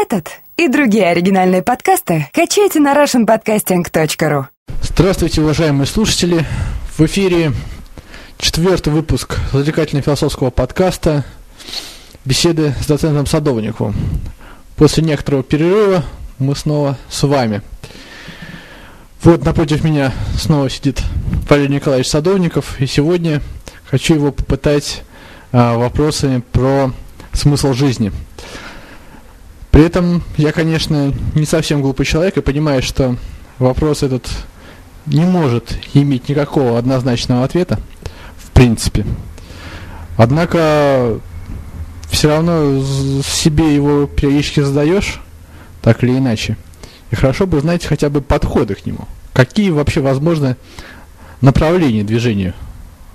Этот и другие оригинальные подкасты качайте на russianpodcasting.ru Здравствуйте, уважаемые слушатели! В эфире четвертый выпуск развлекательно-философского подкаста «Беседы с доцентом Садовниковым». После некоторого перерыва мы снова с вами. Вот напротив меня снова сидит Валерий Николаевич Садовников, и сегодня хочу его попытать а, вопросами про смысл жизни – при этом я, конечно, не совсем глупый человек и понимаю, что вопрос этот не может иметь никакого однозначного ответа, в принципе. Однако все равно себе его периодически задаешь, так или иначе. И хорошо бы знать хотя бы подходы к нему. Какие вообще возможны направления движения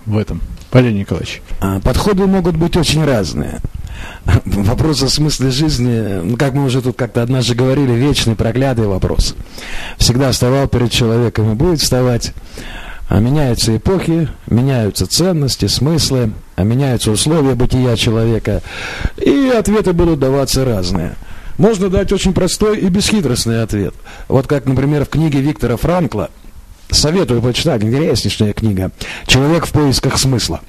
в этом, Валерий Николаевич? А, подходы могут быть очень разные. Вопрос о смысле жизни, ну, как мы уже тут как-то однажды говорили, вечный, проклятый вопрос. Всегда вставал перед человеком и будет вставать. А меняются эпохи, меняются ценности, смыслы, а меняются условия бытия человека, и ответы будут даваться разные. Можно дать очень простой и бесхитростный ответ. Вот как, например, в книге Виктора Франкла, советую почитать, интереснейшая книга «Человек в поисках смысла».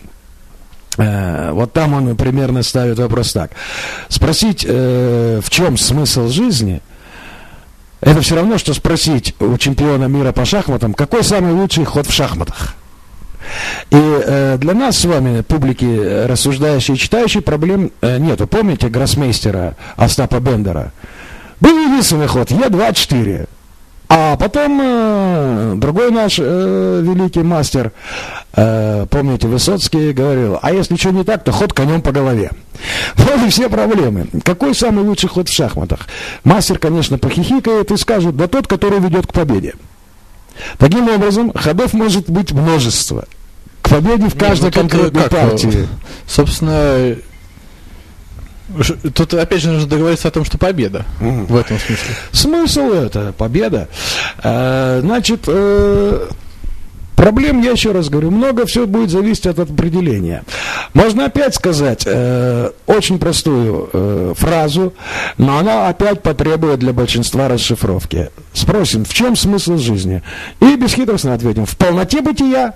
Э, вот там он примерно ставит вопрос так. Спросить, э, в чем смысл жизни, это все равно, что спросить у чемпиона мира по шахматам, какой самый лучший ход в шахматах. И э, для нас с вами, публики, рассуждающей и читающей, проблем э, нету. Помните гроссмейстера Остапа Бендера? Был единственный ход, Е2-4. А потом э, другой наш э, великий мастер, э, помните, Высоцкий говорил, а если что не так, то ход конем по голове. Вот и все проблемы. Какой самый лучший ход в шахматах? Мастер, конечно, похихикает и скажет, да тот, который ведет к победе. Таким образом, ходов может быть множество. К победе в каждой Нет, ну, конкретной как, партии. Собственно, Тут опять же нужно договориться о том, что победа mm. в этом смысле. Смысл это победа. А, значит, э, проблем, я еще раз говорю, много, все будет зависеть от определения. Можно опять сказать э, очень простую э, фразу, но она опять потребует для большинства расшифровки. Спросим, в чем смысл жизни? И бесхитростно ответим, в полноте бытия.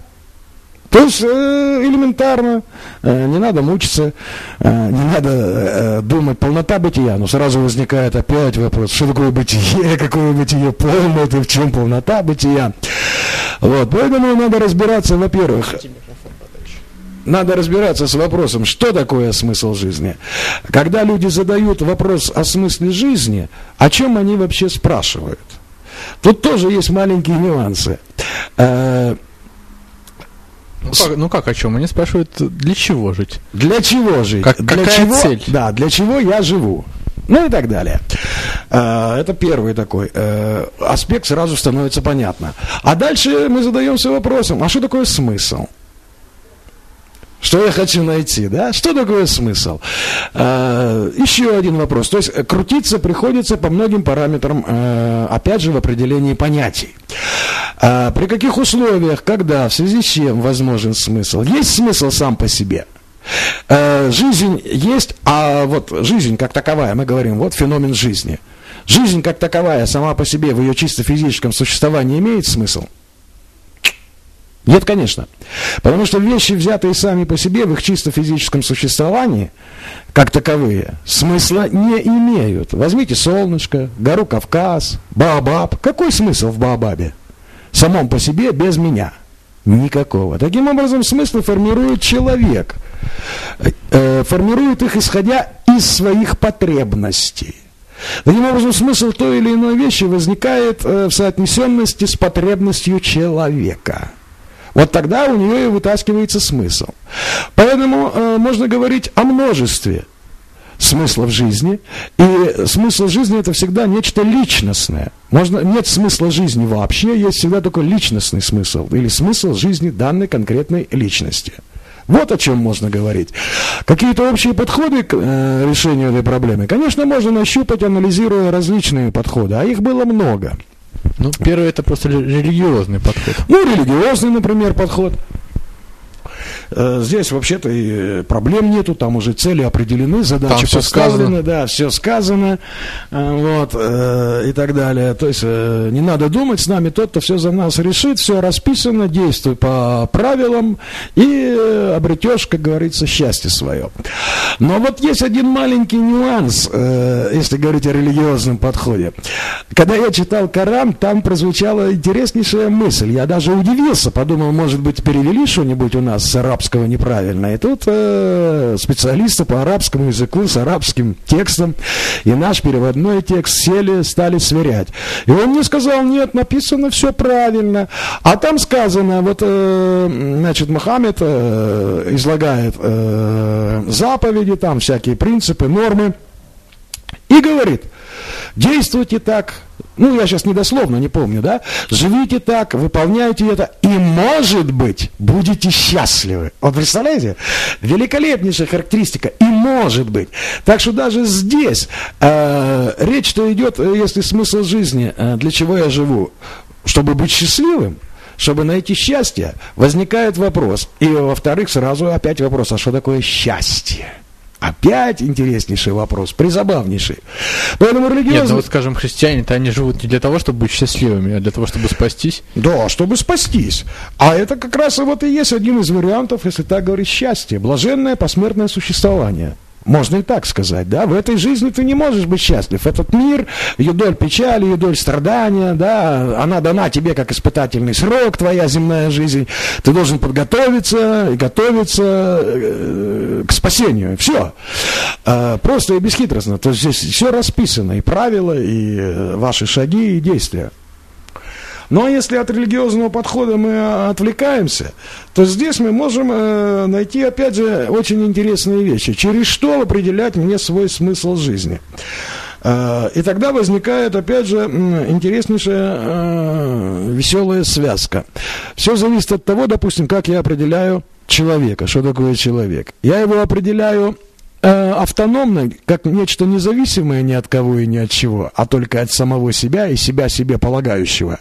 То есть э, элементарно, э, не надо мучиться, э, не надо думать полнота бытия, но сразу возникает опять вопрос, что такое бытие, какое бытие полное, это в чем полнота бытия. Вот, поэтому надо разбираться, во-первых, надо разбираться с вопросом, что такое смысл жизни. Когда люди задают вопрос о смысле жизни, о чем они вообще спрашивают? Тут тоже есть маленькие нюансы. Ну как, ну как о чем? Они спрашивают, для чего жить? Для чего жить? Как, для какая чего, цель? Да, для чего я живу. Ну и так далее. А, это первый такой э, аспект, сразу становится понятно. А дальше мы задаемся вопросом, а что такое смысл? Что я хочу найти, да? Что такое смысл? А, еще один вопрос. То есть э, крутиться приходится по многим параметрам, э, опять же, в определении понятий. А, при каких условиях, когда, в связи с чем возможен смысл? Есть смысл сам по себе? А, жизнь есть, а вот жизнь как таковая, мы говорим, вот феномен жизни. Жизнь как таковая сама по себе в ее чисто физическом существовании имеет смысл? Нет, конечно. Потому что вещи, взятые сами по себе в их чисто физическом существовании, как таковые, смысла не имеют. Возьмите солнышко, гору Кавказ, Баобаб. Какой смысл в Баобабе? Самом по себе, без меня. Никакого. Таким образом, смыслы формирует человек. Э, формирует их, исходя из своих потребностей. Таким образом, смысл той или иной вещи возникает э, в соотнесенности с потребностью человека. Вот тогда у нее и вытаскивается смысл. Поэтому э, можно говорить о множестве смыслов жизни. И смысл жизни это всегда нечто личностное. Можно, нет смысла жизни вообще, есть всегда только личностный смысл. Или смысл жизни данной конкретной личности. Вот о чем можно говорить. Какие-то общие подходы к э, решению этой проблемы, конечно, можно нащупать, анализируя различные подходы, а их было много. Ну, первый это просто религиозный подход. Ну, религиозный, например, подход. Э, здесь вообще-то и проблем нету, там уже цели определены, задачи всё поставлены, да, все сказано, э, вот, э, и так далее. То есть не надо думать, с нами тот, кто все за нас решит, все расписано, действуй по правилам и обретешь, как говорится, счастье свое. Но вот есть один маленький нюанс, если говорить о религиозном подходе. Когда я читал Коран, там прозвучала интереснейшая мысль. Я даже удивился, подумал, может быть, перевели что-нибудь у нас с арабского неправильно. И тут э, специалисты по арабскому языку с арабским текстом и наш переводной текст сели, стали сверять. И он мне сказал, нет, написано все правильно. А там сказано, вот, э, значит, Мухаммед э, излагает э, заповеди, там всякие принципы, нормы. И говорит, действуйте так, ну, я сейчас недословно не помню, да, живите так, выполняйте это, и, может быть, будете счастливы. Вот представляете? Великолепнейшая характеристика, и может быть. Так что даже здесь э, речь-то идет, э, если смысл жизни, э, для чего я живу, чтобы быть счастливым, чтобы найти счастье, возникает вопрос. И, во-вторых, сразу опять вопрос, а что такое счастье? Опять интереснейший вопрос, призабавнейший. Поэтому Нет, религиозный... ну вот, скажем, христиане-то они живут не для того, чтобы быть счастливыми, а для того, чтобы спастись. Да, чтобы спастись. А это как раз и вот и есть один из вариантов, если так говорить, счастья. Блаженное посмертное существование. Можно и так сказать, да, в этой жизни ты не можешь быть счастлив. Этот мир, ее доль печали, ее доль страдания, да, она дана тебе как испытательный срок, твоя земная жизнь. Ты должен подготовиться и готовиться э, к спасению. Все. Э, просто и бесхитростно. То есть здесь все расписано, и правила, и э, ваши шаги, и действия. Но если от религиозного подхода мы отвлекаемся, то здесь мы можем э, найти, опять же, очень интересные вещи. Через что определять мне свой смысл жизни? Э, И тогда возникает, опять же, интереснейшая э, веселая связка. Все зависит от того, допустим, как я определяю человека. Что такое человек? Я его определяю автономно, как нечто независимое ни от кого и ни от чего, а только от самого себя и себя себе полагающего.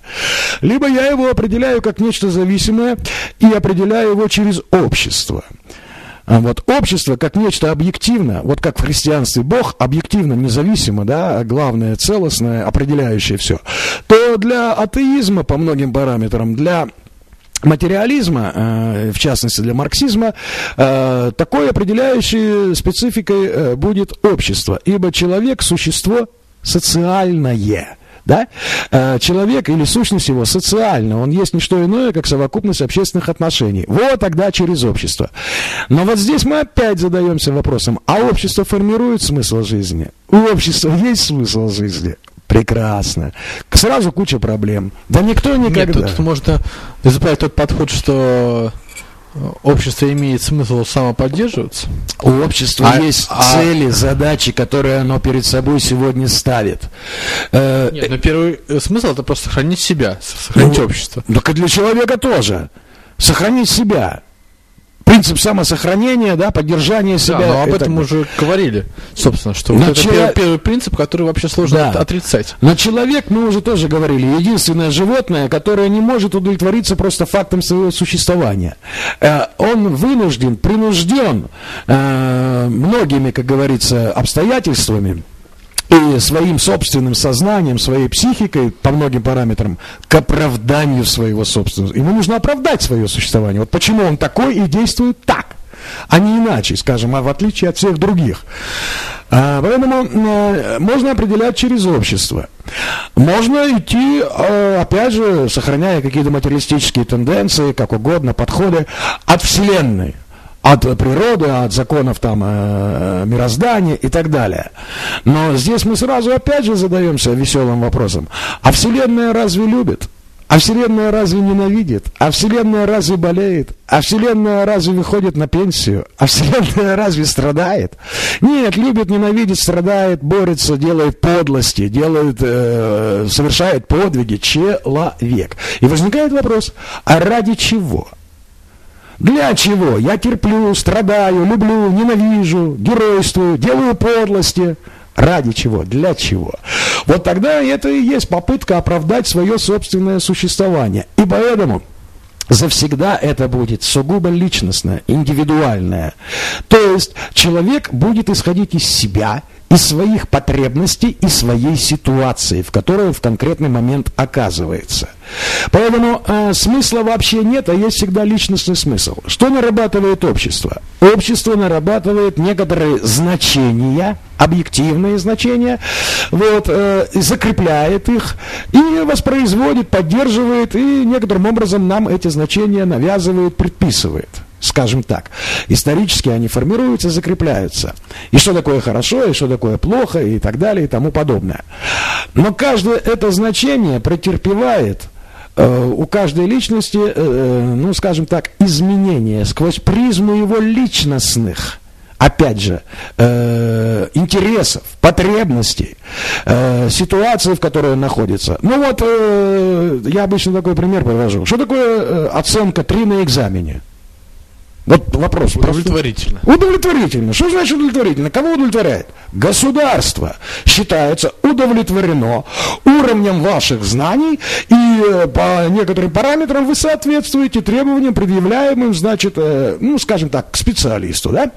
Либо я его определяю как нечто зависимое и определяю его через общество. А Вот общество как нечто объективно, вот как в христианстве Бог объективно, независимо, да, главное, целостное, определяющее все, то для атеизма по многим параметрам, для материализма, э, в частности для марксизма, э, такой определяющей спецификой э, будет общество, ибо человек – существо социальное. Да? Человек или сущность его социальна, он есть не что иное, как совокупность общественных отношений. Вот тогда через общество. Но вот здесь мы опять задаемся вопросом, а общество формирует смысл жизни? У общества есть смысл жизни? Прекрасно. Сразу куча проблем. Да никто никогда. Нет, тут можно избрать тот подход, что э, общество имеет смысл самоподдерживаться. У общества А- есть а- цели, задачи, которые оно перед собой сегодня ставит. Э, Нет, но первый э, смысл это просто сохранить себя, сохранить Ну, общество. Так и для человека тоже. Сохранить себя. Принцип самосохранения, да, поддержание себя. Да, но об этом уже говорили, собственно, что Но вот это чело- первый, первый принцип, который вообще сложно Да. от- отрицать. Но человек, мы уже тоже говорили, единственное животное, которое не может удовлетвориться просто фактом своего существования. Э, Он вынужден, принужден э, многими, как говорится, обстоятельствами и своим собственным сознанием, своей психикой по многим параметрам к оправданию своего собственного. Ему нужно оправдать свое существование. Вот почему он такой и действует так а не иначе, скажем, а в отличие от всех других. А, Поэтому э, можно определять через общество. Можно идти, э, опять же, сохраняя какие-то материалистические тенденции, как угодно, подходы от Вселенной от природы, от законов там э, мироздания и так далее. Но здесь мы сразу опять же задаемся веселым вопросом. А Вселенная разве любит? А Вселенная разве ненавидит? А Вселенная разве болеет? А Вселенная разве выходит на пенсию? А Вселенная разве страдает? Нет, любит, ненавидит, страдает, борется, делает подлости, делает, э, совершает подвиги человек. И возникает вопрос, а ради чего? Для чего? Я терплю, страдаю, люблю, ненавижу, геройствую, делаю подлости. Ради чего? Для чего? Вот тогда это и есть попытка оправдать свое собственное существование. И поэтому завсегда это будет сугубо личностное, индивидуальное. То есть человек будет исходить из себя, из своих потребностей и своей ситуации, в которой в конкретный момент оказывается. Поэтому э, смысла вообще нет, а есть всегда личностный смысл. Что нарабатывает общество? Общество нарабатывает некоторые значения, объективные значения, вот, э, закрепляет их и воспроизводит, поддерживает, и некоторым образом нам эти значения навязывает, предписывает скажем так. Исторически они формируются, закрепляются. И что такое хорошо, и что такое плохо, и так далее, и тому подобное. Но каждое это значение претерпевает э, у каждой личности, э, э, ну, скажем так, изменения сквозь призму его личностных опять же, э, интересов, потребностей, э, ситуации, в которой он находится. Ну вот, э, я обычно такой пример привожу. Что такое э, оценка 3 на экзамене? Вот вопрос. Удовлетворительно. Простой. Удовлетворительно. Что значит удовлетворительно? Кого удовлетворяет? Государство считается удовлетворено уровнем ваших знаний, и э, по некоторым параметрам вы соответствуете требованиям, предъявляемым, значит, э, ну, скажем так, к специалисту, да?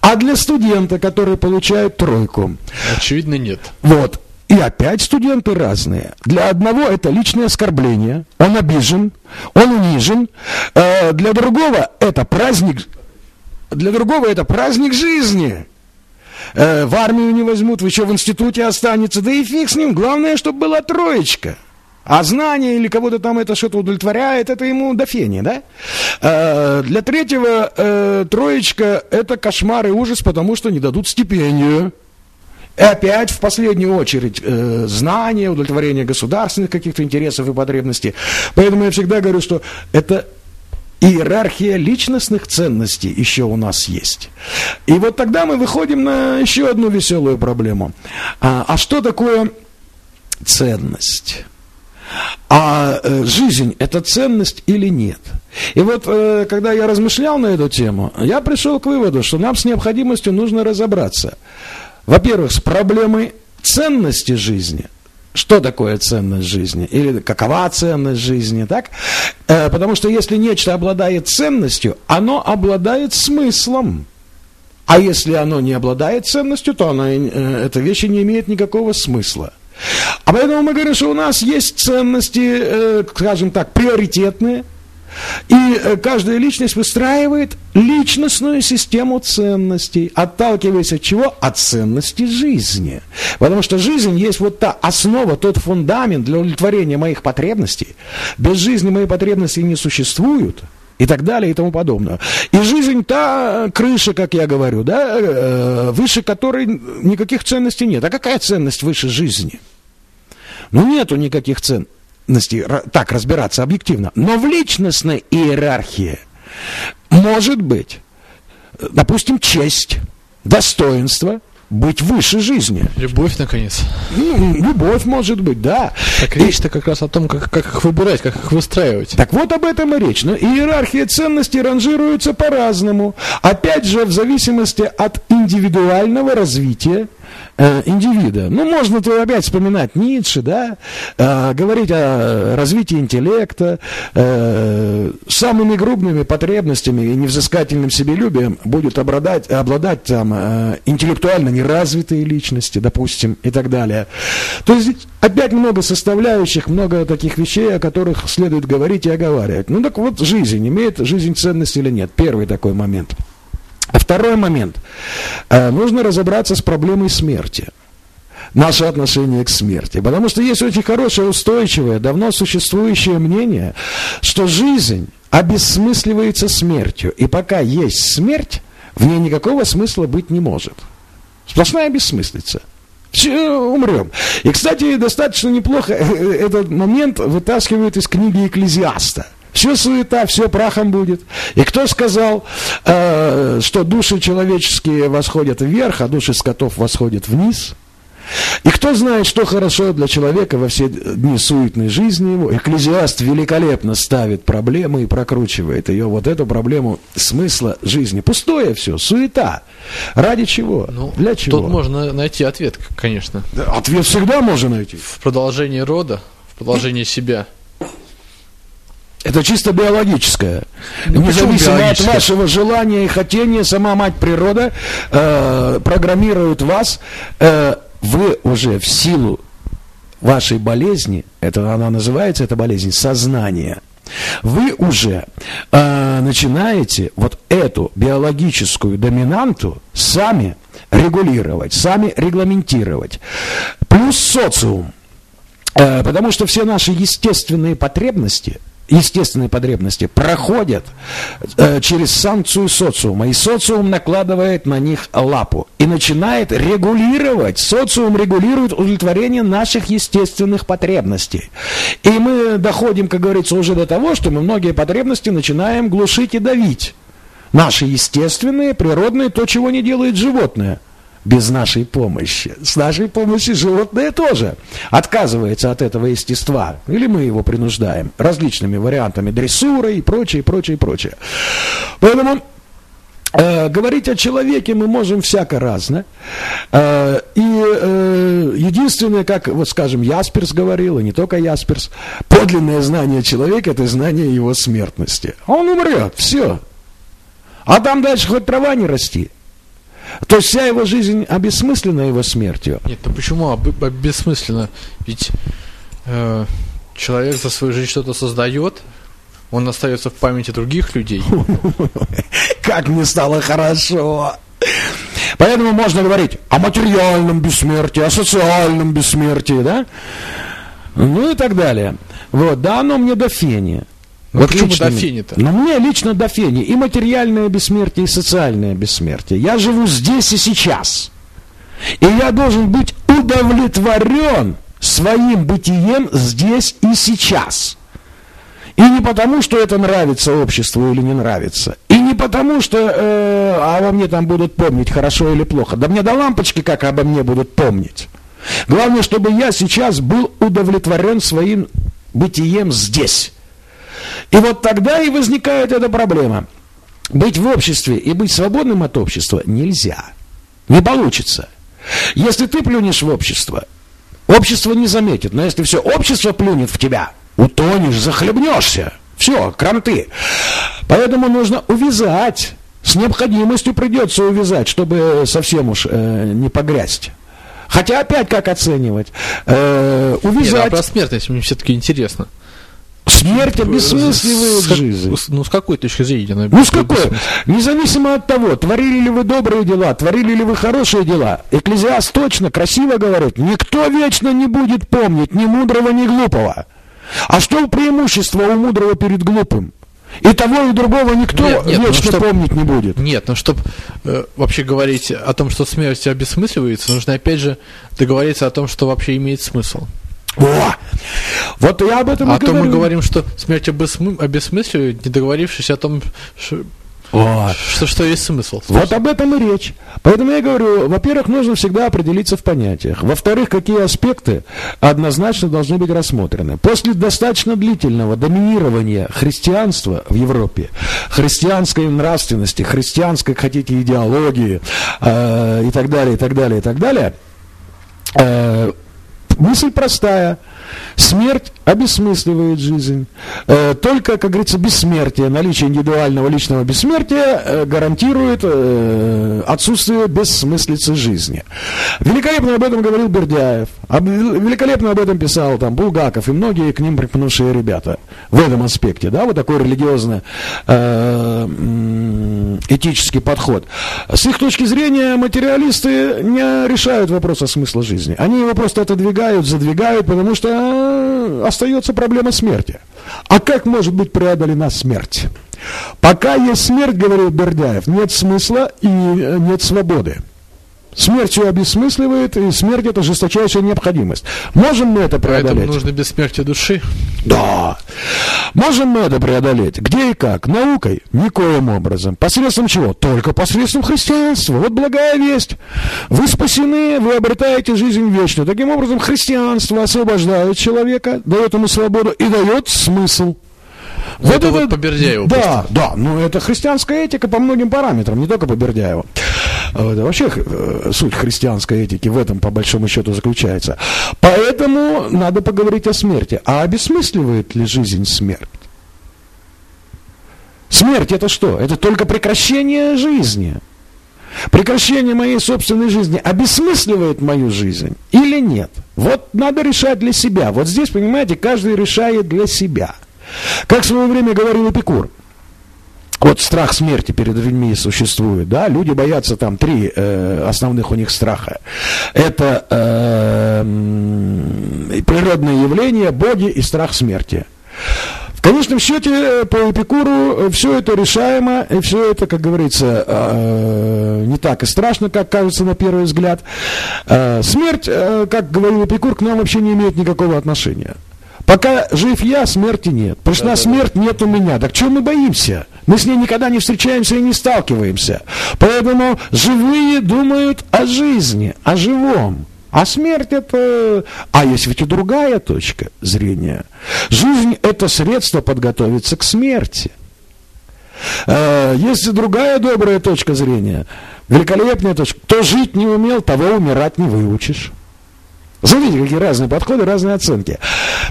А для студента, который получает тройку? Очевидно, нет. Вот. И опять студенты разные. Для одного это личное оскорбление, он обижен, он унижен. Э, для другого это праздник, для другого это праздник жизни. Э, в армию не возьмут, еще в институте останется, да и фиг с ним. Главное, чтобы была троечка. А знание или кого-то там это что-то удовлетворяет, это ему до фени, да? Э, для третьего троечка это кошмар и ужас, потому что не дадут стипендию. И опять, в последнюю очередь, э, знание, удовлетворение государственных каких-то интересов и потребностей. Поэтому я всегда говорю, что это иерархия личностных ценностей еще у нас есть. И вот тогда мы выходим на еще одну веселую проблему. А, а что такое ценность? А э, жизнь – это ценность или нет? И вот, э, когда я размышлял на эту тему, я пришел к выводу, что нам с необходимостью нужно разобраться – во-первых, с проблемой ценности жизни. Что такое ценность жизни? Или какова ценность жизни, так? Э, потому что если нечто обладает ценностью, оно обладает смыслом. А если оно не обладает ценностью, то оно, э, эта вещь не имеет никакого смысла. А поэтому мы говорим, что у нас есть ценности, э, скажем так, приоритетные – и э, каждая личность выстраивает личностную систему ценностей, отталкиваясь от чего? От ценности жизни. Потому что жизнь есть вот та основа, тот фундамент для удовлетворения моих потребностей. Без жизни мои потребности не существуют и так далее и тому подобное. И жизнь та крыша, как я говорю, да, э, выше которой никаких ценностей нет. А какая ценность выше жизни? Ну, нету никаких ценностей так разбираться объективно. Но в личностной иерархии может быть, допустим, честь, достоинство, быть выше жизни. Любовь, наконец. Ну, любовь может быть, да. Так речь-то как раз о том, как, как их выбирать, как их выстраивать. Так вот об этом и речь. Но иерархия ценностей ранжируется по-разному. Опять же, в зависимости от индивидуального развития Э, индивида. Ну, можно то опять вспоминать Ницше, да, э, говорить о развитии интеллекта, э, самыми грубными потребностями и невзыскательным себелюбием будет обладать, обладать там э, интеллектуально неразвитые личности, допустим, и так далее. То есть опять много составляющих, много таких вещей, о которых следует говорить и оговаривать. Ну так вот, жизнь, имеет жизнь ценность или нет? Первый такой момент – второй момент. Э, нужно разобраться с проблемой смерти. Наше отношение к смерти. Потому что есть очень хорошее, устойчивое, давно существующее мнение, что жизнь обесмысливается смертью. И пока есть смерть, в ней никакого смысла быть не может. Сплошная бессмыслица. Все, умрем. И, кстати, достаточно неплохо э, э, этот момент вытаскивают из книги Экклезиаста – все суета, все прахом будет. И кто сказал, э, что души человеческие восходят вверх, а души скотов восходят вниз? И кто знает, что хорошо для человека во все дни суетной жизни его. Экклезиаст великолепно ставит проблему и прокручивает ее, вот эту проблему смысла жизни. Пустое все, суета. Ради чего? Ну, для чего? Тут можно найти ответ, конечно. Да, ответ всегда можно найти. В продолжении рода, в продолжении себя. Это чисто биологическое. Ну, Независимо от вашего желания и хотения, сама мать природа э, программирует вас. Э, вы уже в силу вашей болезни, это она называется, эта болезнь, сознание, вы уже э, начинаете вот эту биологическую доминанту сами регулировать, сами регламентировать. Плюс социум. Э, Потому что все наши естественные потребности, естественные потребности проходят э, через санкцию социума. И социум накладывает на них лапу. И начинает регулировать, социум регулирует удовлетворение наших естественных потребностей. И мы доходим, как говорится, уже до того, что мы многие потребности начинаем глушить и давить. Наши естественные, природные, то, чего не делает животное без нашей помощи. С нашей помощью животное тоже отказывается от этого естества. Или мы его принуждаем различными вариантами дрессуры и прочее, прочее, прочее. Поэтому э, говорить о человеке мы можем всяко разно. Э, и э, единственное, как, вот скажем, Ясперс говорил, и не только Ясперс, подлинное знание человека – это знание его смертности. Он умрет, все. А там дальше хоть трава не расти. То есть вся его жизнь обесмыслена его смертью. Нет, ну почему об-? Ведь э, человек за свою жизнь что-то создает, он остается в памяти других людей. Как мне стало хорошо. Поэтому можно говорить о материальном бессмертии, о социальном бессмертии, да? Ну и так далее. Вот, да, оно мне до фени. Ну почему до фени-то? Ну, мне лично до фени. И материальное бессмертие, и социальное бессмертие. Я живу здесь и сейчас. И я должен быть удовлетворен своим бытием здесь и сейчас. И не потому, что это нравится обществу или не нравится. И не потому, что э, обо мне там будут помнить, хорошо или плохо. Да мне до лампочки, как обо мне будут помнить. Главное, чтобы я сейчас был удовлетворен своим бытием здесь. И вот тогда и возникает эта проблема. Быть в обществе и быть свободным от общества нельзя. Не получится. Если ты плюнешь в общество, общество не заметит. Но если все общество плюнет в тебя, утонешь, захлебнешься. Все, кранты. Поэтому нужно увязать. С необходимостью придется увязать, чтобы совсем уж э, не погрязть. Хотя опять как оценивать? Э, Нет, а увязать. про смертность мне все-таки интересно. Смерть обесмысливает С жизнь. с- Ну, с какой точки зрения? она Ну с какой? Независимо от того, творили ли вы добрые дела, творили ли вы хорошие дела. Экклезиаст точно, красиво говорит, никто вечно не будет помнить ни мудрого, ни глупого. А что преимущество у мудрого перед глупым? И того, и другого никто Нет, нет, ну, вечно чтоб- помнить не будет. Нет, ну чтобы вообще говорить о том, что смерть обесмысливается, нужно опять же договориться о том, что вообще имеет смысл. О! Вот я об этом и А то мы говорю. говорим, что смерть обесмы- обесмысливает, не договорившись о том, ш- Вот. что, что есть смысл. Вот об этом и речь. Поэтому я говорю, во-первых, нужно всегда определиться в понятиях. Во-вторых, какие аспекты однозначно должны быть рассмотрены. После достаточно длительного доминирования христианства в Европе, христианской нравственности, христианской, как хотите, идеологии э, и так далее, и так далее, и так далее, э, мысль простая. Смерть обесмысливает жизнь. Э, Только, как говорится, бессмертие, наличие индивидуального личного бессмертия э, гарантирует э, отсутствие бессмыслицы жизни. Великолепно об этом говорил Бердяев. Великолепно об этом писал там Булгаков и многие к ним припнувшие ребята. В этом аспекте, да, вот такой религиозно м, этический подход. С их точки зрения материалисты не решают вопрос о смысле жизни. Они его просто отодвигают, задвигают, потому что э, остается проблема смерти. А как может быть преодолена смерть? Пока есть смерть, говорил Бердяев, нет смысла и э, нет свободы. Смерть все обесмысливает, и смерть это жесточайшая необходимость. Можем мы это Поэтому преодолеть? нужно бессмертие души. Да. Можем мы это преодолеть? Где и как? Наукой? Никоим образом. Посредством чего? Только посредством христианства. Вот благая весть. Вы спасены, вы обретаете жизнь вечную. Таким образом, христианство освобождает человека, дает ему свободу и дает смысл. Ну, это вот по Бердяеву Да, просто. да, ну это христианская этика по многим параметрам, не только по Бердяеву. Вот, вообще э, суть христианской этики в этом, по большому счету, заключается. Поэтому надо поговорить о смерти. А обесмысливает ли жизнь смерть? Смерть это что? Это только прекращение жизни. Прекращение моей собственной жизни обесмысливает мою жизнь или нет? Вот надо решать для себя. Вот здесь, понимаете, каждый решает для себя. Как в свое время говорил Эпикур. Вот страх смерти перед людьми существует, да, люди боятся там три э, основных у них страха. Это э, природные явления, боги и страх смерти. В конечном счете, э, по Эпикуру э, все это решаемо, и все это, как говорится, э, не так и страшно, как кажется на первый взгляд. Смерть, как говорил Эпикур, к нам вообще не имеет никакого отношения. Пока жив я, смерти нет. Пришла да, смерть, да. нет у меня. Так чего мы боимся? Мы с ней никогда не встречаемся и не сталкиваемся. Поэтому живые думают о жизни, о живом. А смерть это... А есть ведь и другая точка зрения. Жизнь это средство подготовиться к смерти. А, есть и другая добрая точка зрения. Великолепная точка. Кто жить не умел, того умирать не выучишь. Смотрите, какие разные подходы, разные оценки.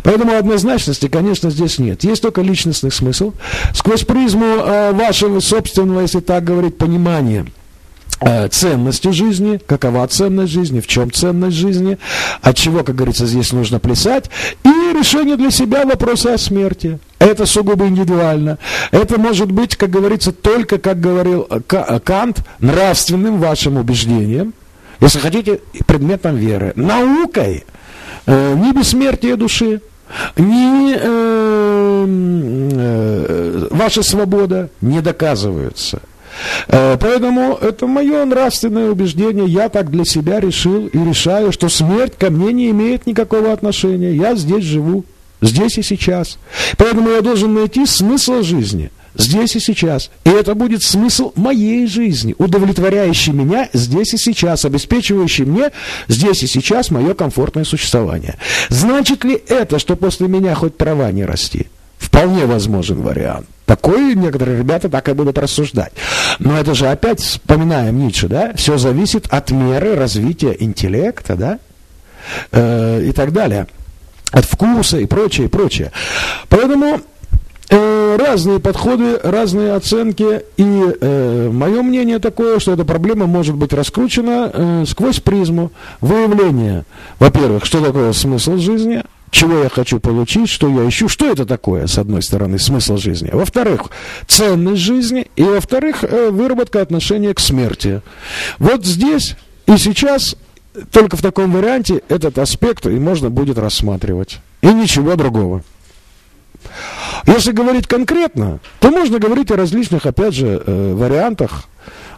Поэтому однозначности, конечно, здесь нет. Есть только личностный смысл. Сквозь призму э, вашего собственного, если так говорить, понимания э, ценности жизни, какова ценность жизни, в чем ценность жизни, от чего, как говорится, здесь нужно плясать, и решение для себя вопроса о смерти. Это сугубо индивидуально. Это может быть, как говорится, только, как говорил Кант, нравственным вашим убеждением, если хотите, предметом веры. Наукой э, ни бессмертие души, ни э, э, ваша свобода не доказываются. Э, поэтому это мое нравственное убеждение. Я так для себя решил и решаю, что смерть ко мне не имеет никакого отношения. Я здесь живу, здесь и сейчас. Поэтому я должен найти смысл жизни – здесь и сейчас. И это будет смысл моей жизни, удовлетворяющий меня здесь и сейчас, обеспечивающий мне здесь и сейчас мое комфортное существование. Значит ли это, что после меня хоть трава не расти? Вполне возможен вариант. Такой некоторые ребята так и будут рассуждать. Но это же опять, вспоминаем Ницше, да, все зависит от меры развития интеллекта, да, э, и так далее, от вкуса и прочее, и прочее. Поэтому разные подходы, разные оценки, и э, мое мнение такое, что эта проблема может быть раскручена э, сквозь призму выявления, во-первых, что такое смысл жизни, чего я хочу получить, что я ищу, что это такое, с одной стороны, смысл жизни, во-вторых, ценность жизни, и во-вторых, э, выработка отношения к смерти. Вот здесь и сейчас только в таком варианте этот аспект и можно будет рассматривать, и ничего другого. Если говорить конкретно, то можно говорить о различных, опять же, э, вариантах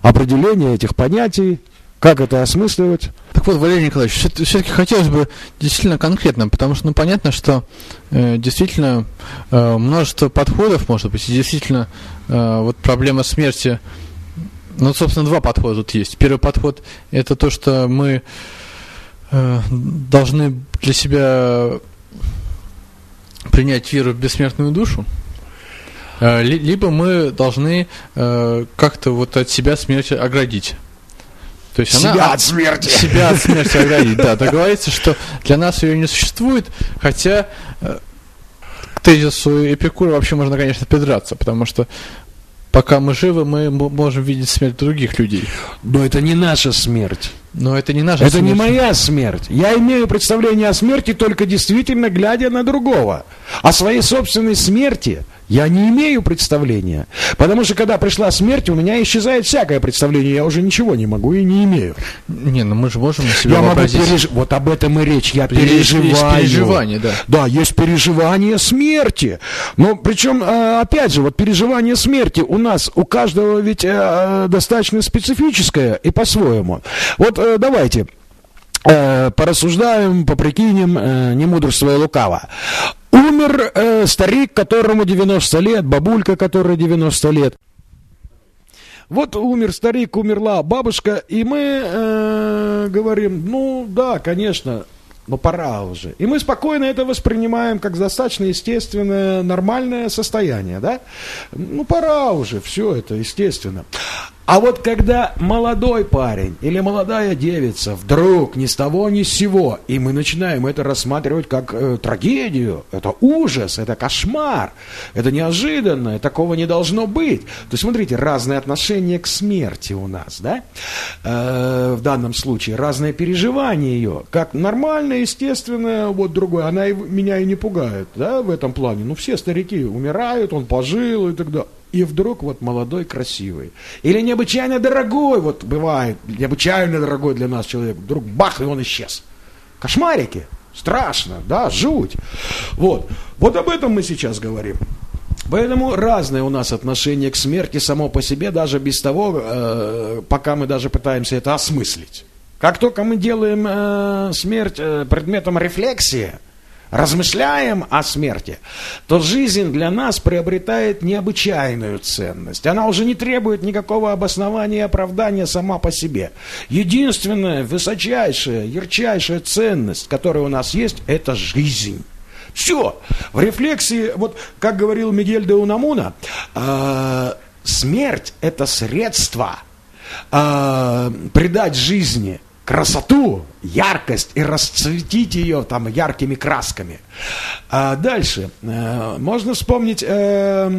определения этих понятий, как это осмысливать. Так вот, Валерий Николаевич, все-таки хотелось бы действительно конкретно, потому что, ну, понятно, что э, действительно э, множество подходов, может быть, и действительно э, вот проблема смерти, ну, собственно, два подхода тут есть. Первый подход – это то, что мы э, должны для себя принять веру в бессмертную душу, э, либо мы должны э, как-то вот от себя смерть оградить. То есть себя она, от смерти. Себя от смерти оградить, да. Так говорится, что для нас ее не существует, хотя э, к тезису Эпикура вообще можно, конечно, придраться, потому что пока мы живы, мы можем видеть смерть других людей. Но это не наша смерть. Но это не наша это смерть. не моя смерть. Я имею представление о смерти только действительно глядя на другого. О своей собственной смерти я не имею представления. Потому что когда пришла смерть, у меня исчезает всякое представление. Я уже ничего не могу и не имею. Не, ну мы же можем на себя я вообразить. могу переж... Вот об этом и речь. Я переживаю. Есть переживание, да. Да, есть переживание смерти. Но причем, а, опять же, вот переживание смерти у нас, у каждого ведь э, достаточно специфическое и по-своему. Вот э, давайте э, порассуждаем, поприкинем, не мудрствуя лукаво. Умер э, старик, которому 90 лет, бабулька, которой 90 лет. Вот умер старик, умерла бабушка, и мы э, говорим, ну да, конечно, но пора уже. И мы спокойно это воспринимаем как достаточно естественное, нормальное состояние, да? Ну пора уже, все это естественно. А вот когда молодой парень или молодая девица вдруг ни с того ни с сего, и мы начинаем это рассматривать как э, трагедию, это ужас, это кошмар, это неожиданно, такого не должно быть. То есть, смотрите, разные отношения к смерти у нас, да, э, в данном случае, разные переживания ее, как нормальное, естественное, вот другое, она и, меня и не пугает, да, в этом плане. Ну, все старики умирают, он пожил и так далее. И вдруг вот молодой, красивый. Или необычайно дорогой, вот бывает, необычайно дорогой для нас человек. Вдруг бах, и он исчез. Кошмарики. Страшно, да, жуть. Вот. Вот об этом мы сейчас говорим. Поэтому разное у нас отношение к смерти само по себе, даже без того, э, пока мы даже пытаемся это осмыслить. Как только мы делаем э, смерть э, предметом рефлексии, размышляем о смерти, то жизнь для нас приобретает необычайную ценность. Она уже не требует никакого обоснования и оправдания сама по себе. Единственная, высочайшая, ярчайшая ценность, которая у нас есть, это жизнь. Все. В рефлексии, вот как говорил Мигель де Унамуна, э, смерть – это средство э, придать жизни – красоту, яркость и расцветить ее там яркими красками. А дальше. Э, можно вспомнить э,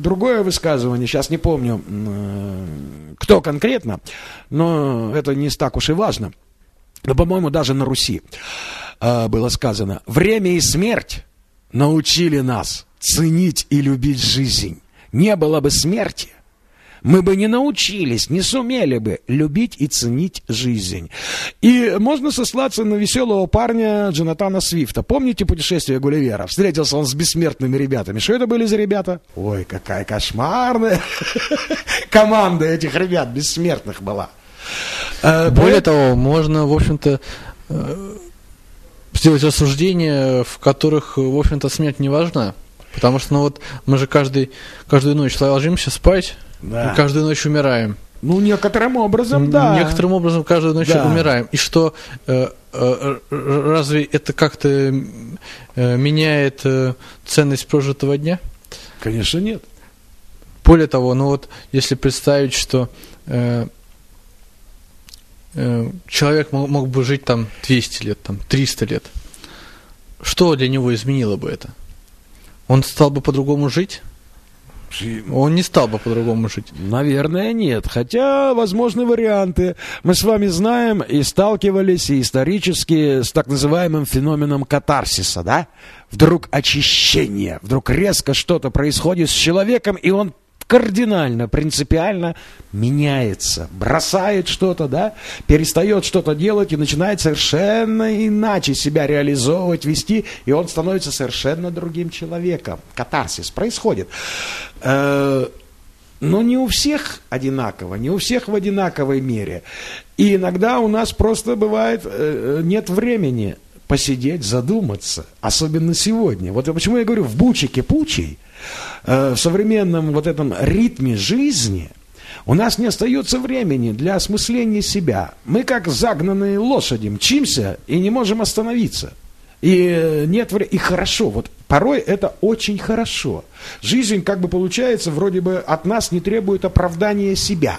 другое высказывание, сейчас не помню, э, кто конкретно, но это не так уж и важно. Но, по-моему, даже на Руси э, было сказано, время и смерть научили нас ценить и любить жизнь. Не было бы смерти – мы бы не научились, не сумели бы любить и ценить жизнь. И можно сослаться на веселого парня Джонатана Свифта. Помните путешествие Гулливера? Встретился он с бессмертными ребятами. Что это были за ребята? Ой, какая кошмарная команда этих ребят бессмертных была. Э, Более того, можно, в общем-то, э, сделать рассуждения, в которых, в общем-то, смерть не важна. Потому что, ну вот, мы же каждый, каждую ночь ложимся спать, да. И каждую ночь умираем. Ну, некоторым образом, да. Некоторым образом каждую ночь да. умираем. И что, э, э, разве это как-то э, меняет э, ценность прожитого дня? Конечно, нет. Более того, ну вот, если представить, что э, э, человек мог, мог бы жить там 200 лет, там 300 лет, что для него изменило бы это? Он стал бы по-другому жить? Он не стал бы по-другому жить. Наверное, нет. Хотя возможны варианты. Мы с вами знаем и сталкивались и исторически с так называемым феноменом катарсиса, да? Вдруг очищение, вдруг резко что-то происходит с человеком, и он кардинально, принципиально меняется, бросает что-то, да, перестает что-то делать и начинает совершенно иначе себя реализовывать, вести, и он становится совершенно другим человеком. Катарсис происходит. Э, но не у всех одинаково, не у всех в одинаковой мере. И иногда у нас просто бывает э, нет времени посидеть, задуматься, особенно сегодня. Вот почему я говорю, в бучике-пучей – Э, в современном вот этом ритме жизни у нас не остается времени для осмысления себя. Мы как загнанные лошади мчимся и не можем остановиться. И э, нет. И хорошо, вот порой это очень хорошо. Жизнь как бы получается, вроде бы от нас не требует оправдания себя.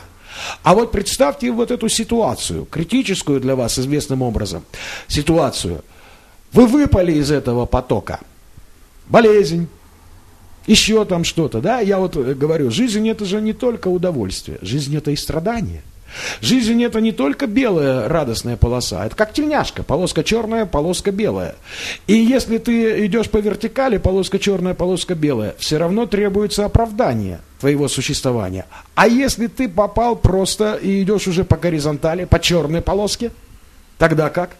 А вот представьте вот эту ситуацию, критическую для вас известным образом ситуацию. Вы выпали из этого потока. Болезнь, еще там что-то, да, я вот э, говорю, жизнь это же не только удовольствие, жизнь это и страдание. Жизнь это не только белая радостная полоса, это как тельняшка, полоска черная, полоска белая. И если ты идешь по вертикали, полоска черная, полоска белая, все равно требуется оправдание твоего существования. А если ты попал просто и идешь уже по горизонтали, по черной полоске, тогда как?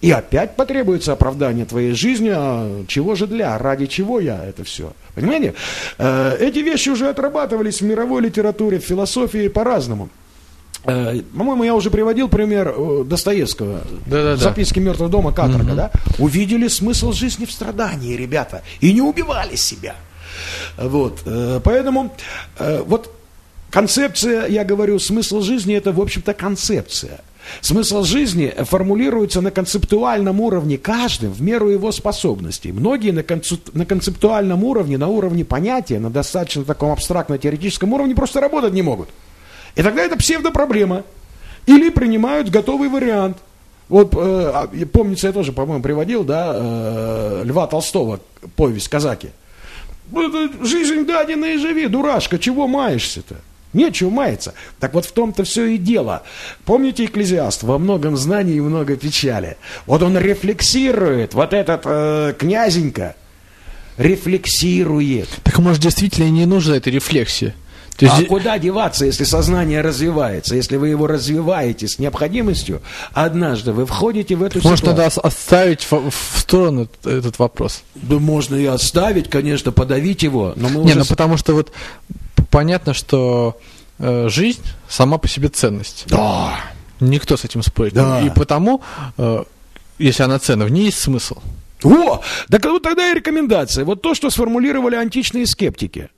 И опять потребуется оправдание твоей жизни, а чего же для, ради чего я это все. Понимаете? Э, эти вещи уже отрабатывались в мировой литературе, в философии по-разному. Э, по-моему, я уже приводил пример э, Достоевского. Да-да-да. Записки мертвого дома, каторга, угу. да? Увидели смысл жизни в страдании, ребята, и не убивали себя. Вот, поэтому вот концепция, я говорю, смысл жизни это, в общем-то, концепция. Смысл жизни формулируется на концептуальном уровне каждым в меру его способностей. Многие на, концеп- на концептуальном уровне, на уровне понятия, на достаточно таком абстрактно-теоретическом уровне просто работать не могут. И тогда это псевдопроблема. Или принимают готовый вариант. Вот, э, а, помнится, я тоже, по-моему, приводил, да, э, Льва Толстого, повесть «Казаки». Жизнь дадена и живи, дурашка, чего маешься-то? Нечего маяться. Так вот в том-то все и дело. Помните Экклезиаст? Во многом знании и много печали. Вот он рефлексирует, вот этот э, князенька рефлексирует. Так может действительно и не нужна эта рефлексия? То есть... А куда деваться, если сознание развивается? Если вы его развиваете с необходимостью, однажды вы входите в эту Может, ситуацию. надо оставить в, сторону этот вопрос? Да можно и оставить, конечно, подавить его, но мы Не, уже... ну потому что вот понятно, что э, жизнь сама по себе ценность. Да. Никто с этим спорить Да. И потому, э, если она ценна, в ней есть смысл. О, так вот тогда и рекомендация. Вот то, что сформулировали античные скептики.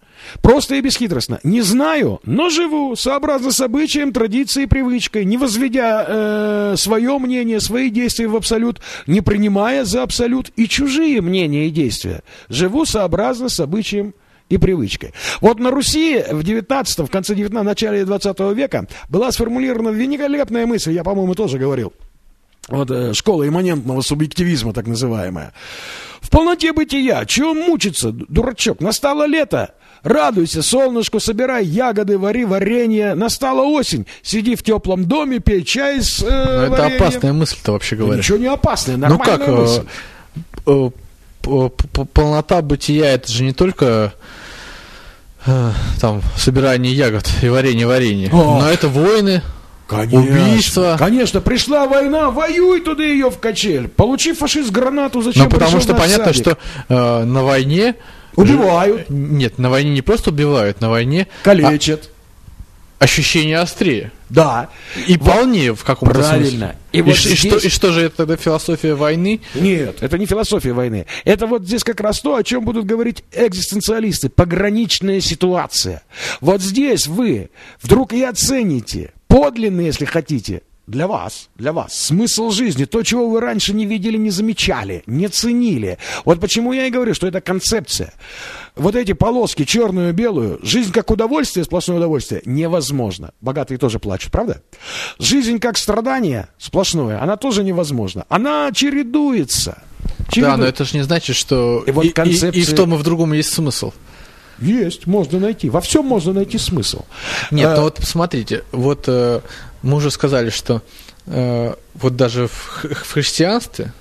Просто и бесхитростно. Не знаю, но живу, сообразно с обычаем, традицией и привычкой, не возведя э, свое мнение, свои действия в абсолют, не принимая за абсолют и чужие мнения и действия. Живу сообразно с обычаем и привычкой. Вот на Руси в 19 в конце 19 начале 20 века была сформулирована великолепная мысль, я, по-моему, тоже говорил. Вот э, школа имманентного субъективизма, так называемая. В полноте бытия, чего мучиться, дурачок? Настало лето, радуйся, солнышку, собирай ягоды, вари варенье. Настала осень, сиди в теплом доме, пей чай с э, Но это вареньем. опасная мысль-то вообще говоря. Ничего не опасное, ну нормальная как, э, мысль. э, п- полнота бытия это же не только э, там собирание ягод и варенье варенье, О. но это войны, Конечно, убийство. Конечно, пришла война, воюй туда ее в качель. Получи фашист гранату, зачем Ну, потому что понятно, садик? что э, на войне... Убивают. Нет, на войне не просто убивают, на войне Калечат. ощущение острее. Да. И полнее в каком-то Правильно. смысле. И И, вот ш- и здесь- что, и что же это тогда философия войны? Нет, это не философия войны. Это вот здесь как раз то, о чем будут говорить экзистенциалисты. Пограничная ситуация. Вот здесь вы вдруг и оцените, подлинно, если хотите, для вас, для вас, смысл жизни, то, чего вы раньше не видели, не замечали, не ценили. Вот почему я и говорю, что это концепция. Вот эти полоски, черную и белую, жизнь как удовольствие, сплошное удовольствие, невозможно. Богатые тоже плачут, правда? Жизнь как страдание, сплошное, она тоже невозможна. Она чередуется. Да, но Чередуется. это же не значит, что И вот и, и- концепция- и в том и в другом есть смысл. Есть, можно найти. Во всем можно найти смысл. Нет, А, ну вот посмотрите, вот э, мы уже сказали, что э, вот даже в, в христианстве,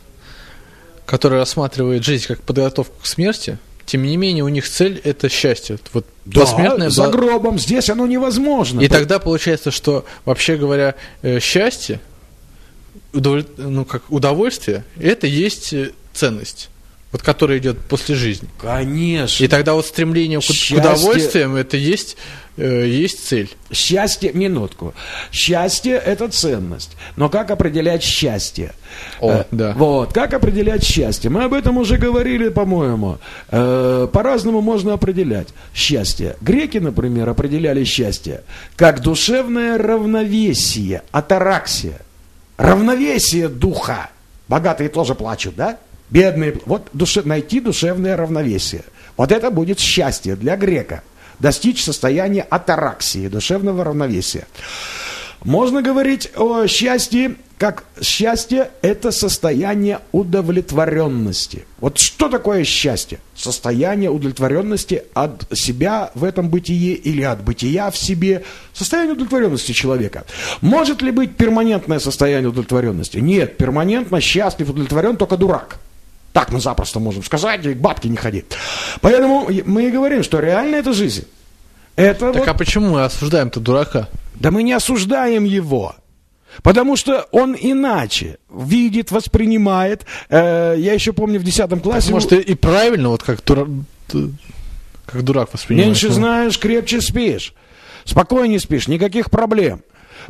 которое рассматривает жизнь как подготовку к смерти, тем не менее у них цель это счастье, вот да, посмертное за гробом здесь оно невозможно. И тогда получается, что вообще говоря, э, счастье, удоволь- ну как удовольствие, это есть э, ценность, вот которая идет после жизни. Конечно. И тогда вот стремление к, к Счастье- удовольствиям это есть э, есть цель. Счастье, минутку. Счастье – это ценность. Но как определять счастье? О, Э, да. Вот, как определять счастье? Мы об этом уже говорили, по-моему. Э, по-разному можно определять счастье. Греки, например, определяли счастье как душевное равновесие, атараксия. Равновесие духа. Богатые тоже плачут, да? Бедные. Вот душе- найти душевное равновесие. Вот это будет счастье для грека. Достичь состояния атараксии, душевного равновесия. Можно говорить о счастье, как счастье – это состояние удовлетворенности. Вот что такое счастье? Состояние удовлетворенности от себя в этом бытие или от бытия в себе. Состояние удовлетворенности человека. Может ли быть перманентное состояние удовлетворенности? Нет, перманентно счастлив, удовлетворен только дурак. Так мы запросто можем сказать, и к бабке не ходи. Поэтому мы и говорим, что реально это жизнь. Это Так вот- а почему мы осуждаем-то дурака? да мы не осуждаем его. Потому что он иначе видит, воспринимает. Э, я еще помню в 10 классе... Может, и, правильно, вот как, дура- как дурак воспринимаешь. Меньше знаешь, крепче спишь. Спокойнее спишь, никаких проблем.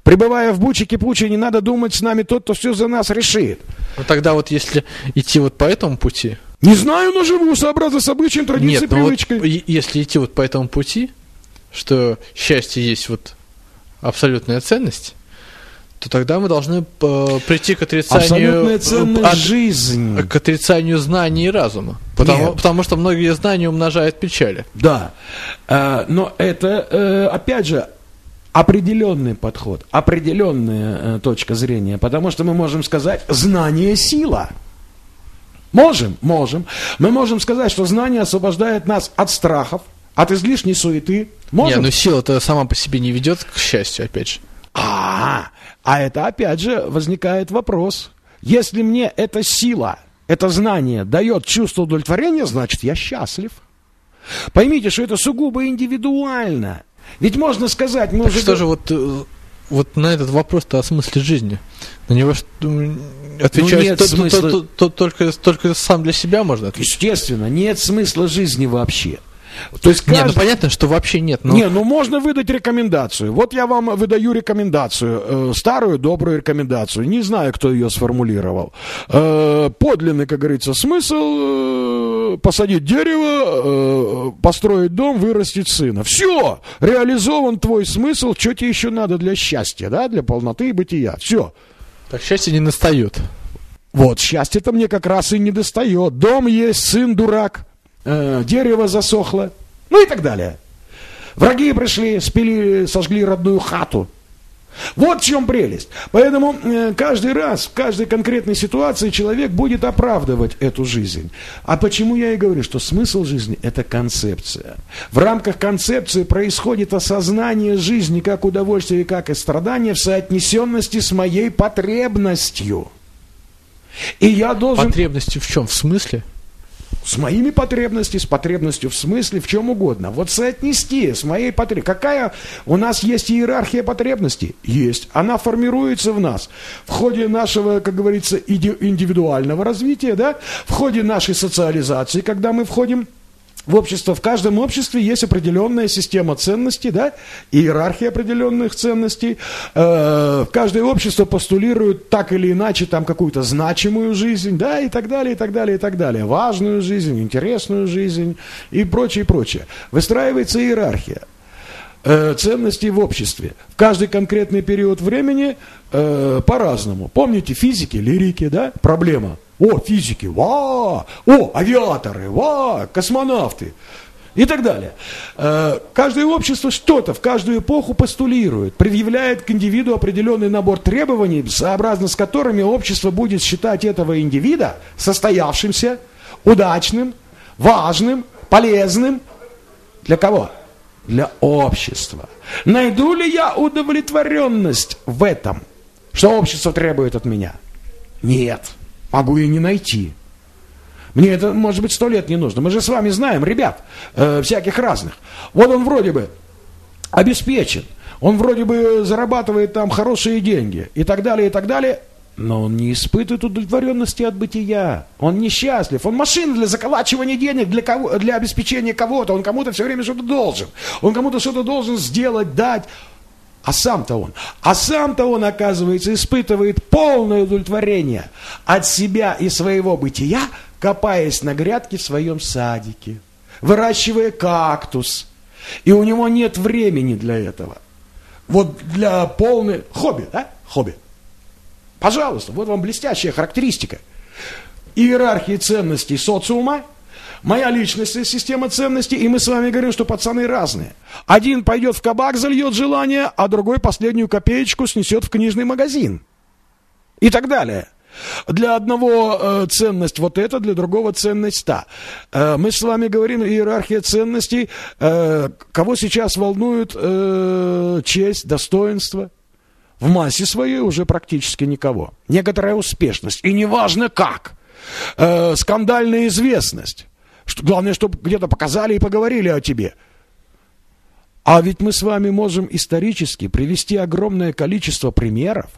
Пребывая в буче кипучей, не надо думать с нами тот, кто все за нас решит. Ну тогда вот если идти вот по этому пути, Не знаю, но живу сообразно с обычаем, традицией, нет, ну вот привычкой. и- если идти вот по этому пути, что счастье есть вот абсолютная ценность, то тогда мы должны э, прийти к отрицанию от- жизни. к отрицанию знаний и разума. Потому, Нет. потому что многие знания умножают печали. Да. Э, но это, э, опять же, определенный подход, определенная э, точка зрения, потому что мы можем сказать «знание – сила». Можем, можем. Мы можем сказать, что знание освобождает нас от страхов, от излишней суеты. Можем? Не, ну сила-то сама по себе не ведет к счастью, опять же. А, а это опять же возникает вопрос. Если мне эта сила, это знание дает чувство удовлетворения, значит я счастлив. Поймите, что это сугубо индивидуально. Ведь можно сказать, мы так уже... что же вот, э, вот на этот вопрос-то о смысле жизни? На него отвечать нет то, смысла. то- то- то- только, только сам для себя можно отвечать. Естественно, нет смысла жизни вообще. То есть Не, ну каждый- понятно, что вообще нет. Но... Не, ну можно выдать рекомендацию. Вот я вам выдаю рекомендацию, э, старую добрую рекомендацию. Не знаю, кто ее сформулировал. Э, подлинный, как говорится, смысл э, посадить дерево, э, построить дом, вырастить сына. Все, реализован твой смысл. Что тебе еще надо для счастья, да, для полноты и бытия? Все. Так счастье не настает. Вот, счастье-то мне как раз и не достает. Дом есть, сын дурак, э, дерево засохло, ну и так далее. Враги пришли, спили, сожгли родную хату. Вот в чем прелесть. Поэтому э, каждый раз, в каждой конкретной ситуации человек будет оправдывать эту жизнь. А почему я и говорю, что смысл жизни – это концепция. В рамках концепции происходит осознание жизни как удовольствия и как и страдания в соотнесенности с моей потребностью. И я должен... Потребности в чем? В смысле? С моими потребностями, с потребностью в смысле, в чем угодно. Вот соотнести с моей потребностью. Какая у нас есть иерархия потребностей? Есть. Она формируется в нас в ходе нашего, как говорится, индивидуального развития, да? в ходе нашей социализации, когда мы входим общество, в каждом обществе есть определенная система ценностей, да, иерархия определенных ценностей. Э, каждое общество постулирует так или иначе там какую-то значимую жизнь, да, и так далее, и так далее, и так далее. Важную жизнь, интересную жизнь и прочее, и прочее. Выстраивается иерархия э, ценностей в обществе. В каждый конкретный период времени э, по-разному. Помните физики, лирики, да? Проблема. О, физики, ва! О, авиаторы, ва! Космонавты. И так далее. Э, Каждое общество что-то в каждую эпоху постулирует, предъявляет к индивиду определенный набор требований, сообразно с которыми общество будет считать этого индивида состоявшимся, удачным, важным, полезным. Для кого? Для общества. Найду ли я удовлетворенность в этом, что общество требует от меня? Нет. Могу и не найти. Мне это, может быть, сто лет не нужно. Мы же с вами знаем, ребят, э, всяких разных. Вот он вроде бы обеспечен, он вроде бы зарабатывает там хорошие деньги и так далее, и так далее, но он не испытывает удовлетворенности от бытия. Он несчастлив. Он машина для заколачивания денег, для, кого, для обеспечения кого-то. Он кому-то все время что-то должен. Он кому-то что-то должен сделать, дать. А сам-то он, а сам-то он, оказывается, испытывает полное удовлетворение от себя и своего бытия, копаясь на грядке в своем садике, выращивая кактус. И у него нет времени для этого. Вот для полной... Хобби, да? Хобби. Пожалуйста, вот вам блестящая характеристика. Иерархии ценностей социума, моя личностная система ценностей, и мы с вами говорим, что пацаны разные. Один пойдет в кабак, зальет желание, а другой последнюю копеечку снесет в книжный магазин. И так далее. Для одного э, ценность вот эта, для другого ценность та. Э, мы с вами говорим иерархия ценностей. Э, кого сейчас волнует э, честь, достоинство? В массе своей уже практически никого. Некоторая успешность. И неважно как. Э, скандальная известность. Что, главное, чтобы где-то показали и поговорили о тебе. А ведь мы с вами можем исторически привести огромное количество примеров,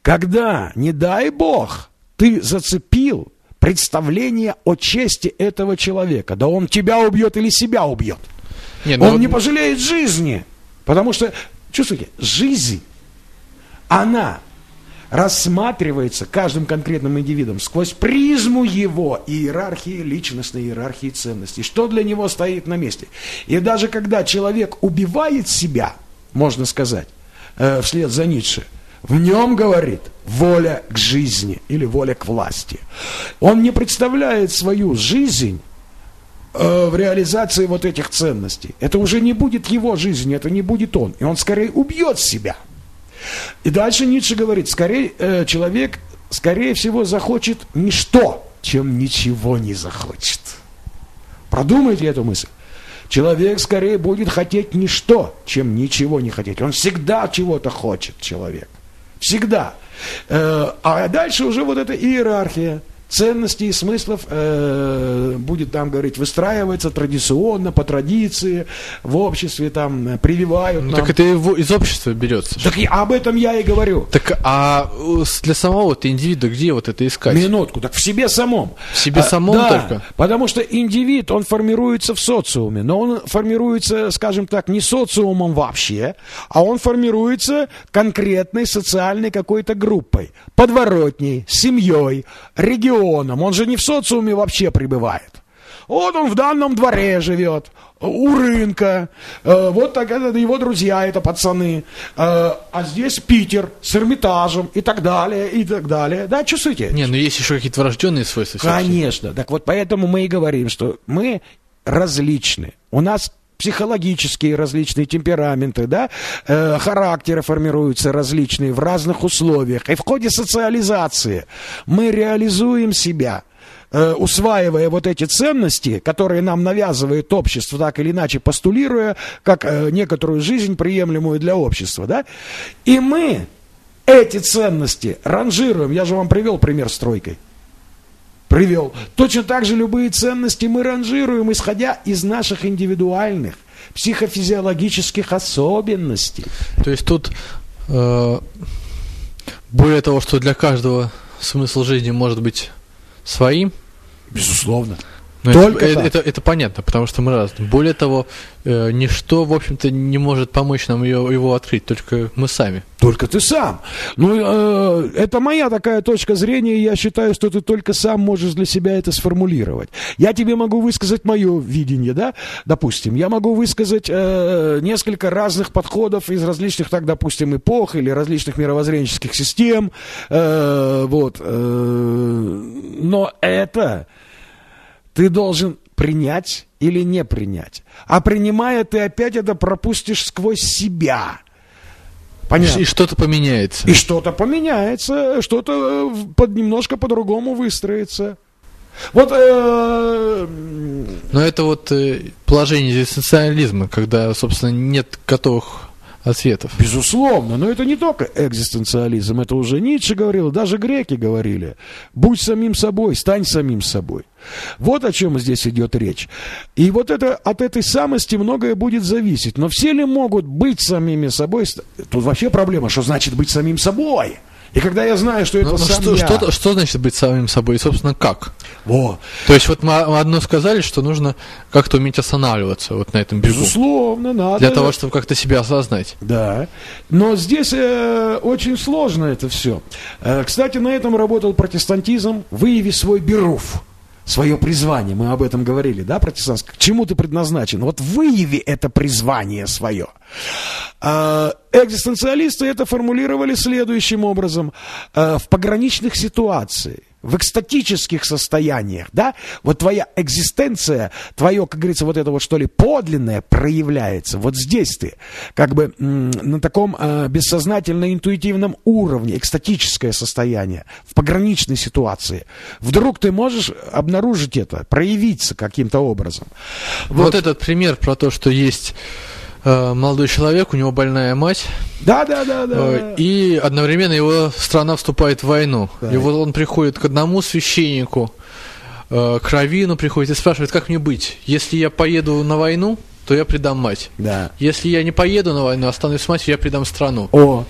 когда, не дай бог, ты зацепил представление о чести этого человека. Да он тебя убьет или себя убьет. Не, ну Он не пожалеет жизни. Потому что, чувствуете, жизнь, она рассматривается каждым конкретным индивидом сквозь призму его иерархии, личностной иерархии ценностей. Что для него стоит на месте. И даже когда человек убивает себя, можно сказать, э, вслед за Ницше, в нем, говорит, воля к жизни или воля к власти. Он не представляет свою жизнь э, в реализации вот этих ценностей. Это уже не будет его жизнь, это не будет он. И он скорее убьет себя. И дальше Ницше говорит, скорее э, человек, скорее всего, захочет ничто, чем ничего не захочет. Продумайте эту мысль. Человек скорее будет хотеть ничто, чем ничего не хотеть. Он всегда чего-то хочет, человек. Всегда. Э, а дальше уже вот эта иерархия ценностей и смыслов э, будет там говорить выстраивается традиционно по традиции в обществе там э, прививают Ну, нам. так это его из общества берется. Так и об этом я и говорю Так, а э, для самого ты индивида где вот это искать? минутку так в себе самом В себе А, самом да, только? потому что индивид он формируется в социуме но он формируется скажем так не социумом вообще а он формируется конкретной социальной какой-то группой подворотней семьей регионом он же не в социуме вообще пребывает вот он в данном дворе живет, у рынка, э, вот так это его друзья, это пацаны, э, а здесь Питер с Эрмитажем и так далее, и так далее. Да, чувствуете? Не, ну есть еще какие-то врожденные свойства. Конечно. Так вот поэтому мы и говорим, что мы различны. У нас психологические различные темпераменты, да, э, характеры формируются различные в разных условиях. И в ходе социализации мы реализуем себя, э, усваивая вот эти ценности, которые нам навязывает общество, так или иначе постулируя, как э, некоторую жизнь, приемлемую для общества, да, и мы эти ценности ранжируем. Я же вам привел пример с тройкой привел. Точно так же любые ценности мы ранжируем, исходя из наших индивидуальных психофизиологических особенностей. То есть тут э, более того, что для каждого смысл жизни может быть своим, Безусловно. Но Только это, так. это, это понятно, потому что мы разные. Более того, э, ничто, в общем-то, не может помочь нам ее, его открыть, только мы сами. Только ты сам. Ну, э, это моя такая точка зрения, и я считаю, что ты только сам можешь для себя это сформулировать. Я тебе могу высказать мое видение, да, допустим. Я могу высказать э, несколько разных подходов из различных, так, допустим, эпох или различных мировоззренческих систем. э, вот. э, но это ты должен принять или не принять. А принимая, ты опять это пропустишь сквозь себя. Понятно. И что-то поменяется. И что-то поменяется, что-то э, под, немножко по-другому выстроится. Вот, э, Но это вот э, положение экзистенциализма, когда, собственно, нет готовых ответов. безусловно, но это не только экзистенциализм, это уже Ницше говорил, даже греки говорили. Будь самим собой, стань самим собой. Вот о чем здесь идет речь. И вот это, от этой самости многое будет зависеть. Но все ли могут быть самими собой? Тут вообще проблема, что значит быть самим собой? И когда я знаю, что это Ну, ну, сам что, я... что, что значит быть самим собой? И, собственно, как? Во, То есть вот мы одно сказали, что нужно как-то уметь останавливаться вот на этом бегу. безусловно, надо. Для того, чтобы как-то себя осознать. Да. Но здесь э, очень сложно это все. кстати, на этом работал протестантизм. Выяви свой беруф. Свое призвание, мы об этом говорили, да, протестантское? К чему ты предназначен? Вот выяви это призвание свое. А, экзистенциалисты это формулировали следующим образом. А, в пограничных ситуациях, в экстатических состояниях, да, вот твоя экзистенция, твое, как говорится, вот это вот что ли подлинное проявляется. Вот здесь ты как бы на таком э, бессознательно-интуитивном уровне, экстатическое состояние, в пограничной ситуации. Вдруг ты можешь обнаружить это, проявиться каким-то образом. Вот. этот пример про то, что есть молодой человек, у него больная мать, Да, да, да, да. э, и одновременно его страна вступает в войну. Да. И вот он приходит к одному священнику, э, к раввину приходит и спрашивает, как мне быть? Если я поеду на войну, то я предам мать. Да. Если я не поеду на войну, останусь с матерью, я предам страну. О.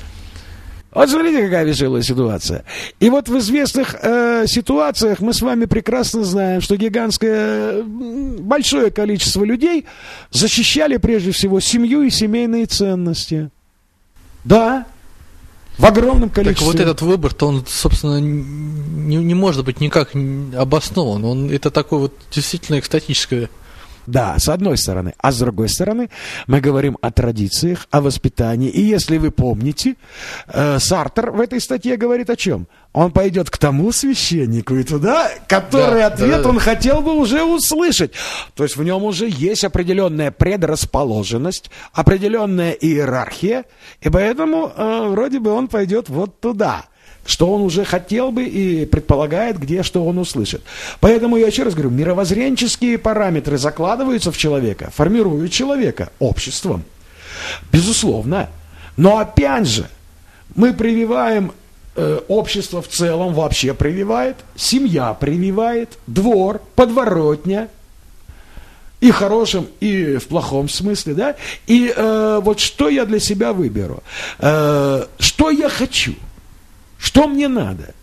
Вот смотрите, какая веселая ситуация. И вот в известных э, ситуациях мы с вами прекрасно знаем, что гигантское, большое количество людей защищали прежде всего семью и семейные ценности. Да, в огромном Так количестве. вот этот выбор-то он, собственно, не, не может быть никак обоснован. Он, это такое вот действительно экстатическое Да, с одной стороны. А с другой стороны, мы говорим о традициях, о воспитании. И если вы помните, э, Сартер в этой статье говорит о чем? Он пойдет к тому священнику и туда, который Да, ответ да, да. он хотел бы уже услышать. То есть в нем уже есть определенная предрасположенность, определенная иерархия, и поэтому э, вроде бы он пойдет вот туда что он уже хотел бы и предполагает, где что он услышит. Поэтому я еще раз говорю, мировоззренческие параметры закладываются в человека, формируют человека обществом. Безусловно. Но опять же, мы прививаем, э, общество в целом вообще прививает, семья прививает, двор, подворотня, и в хорошем, и в плохом смысле, да? И э, вот что я для себя выберу? Э, что я хочу? Что мне надо?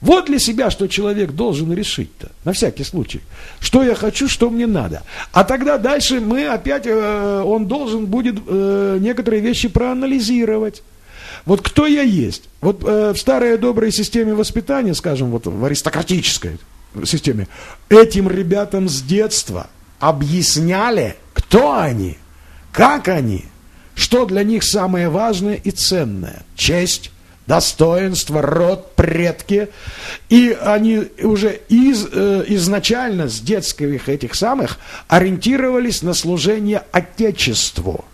Вот для себя, что человек должен решить-то, на всякий случай. Что я хочу, что мне надо. А тогда дальше мы опять, э, он должен будет э, некоторые вещи проанализировать. Вот кто я есть? Вот э, в старой доброй системе воспитания, скажем, вот в аристократической системе, этим ребятам с детства объясняли, кто они, как они, что для них самое важное и ценное. Честь, достоинство, род, предки. И они уже из, э, изначально с детских этих самых ориентировались на служение Отечеству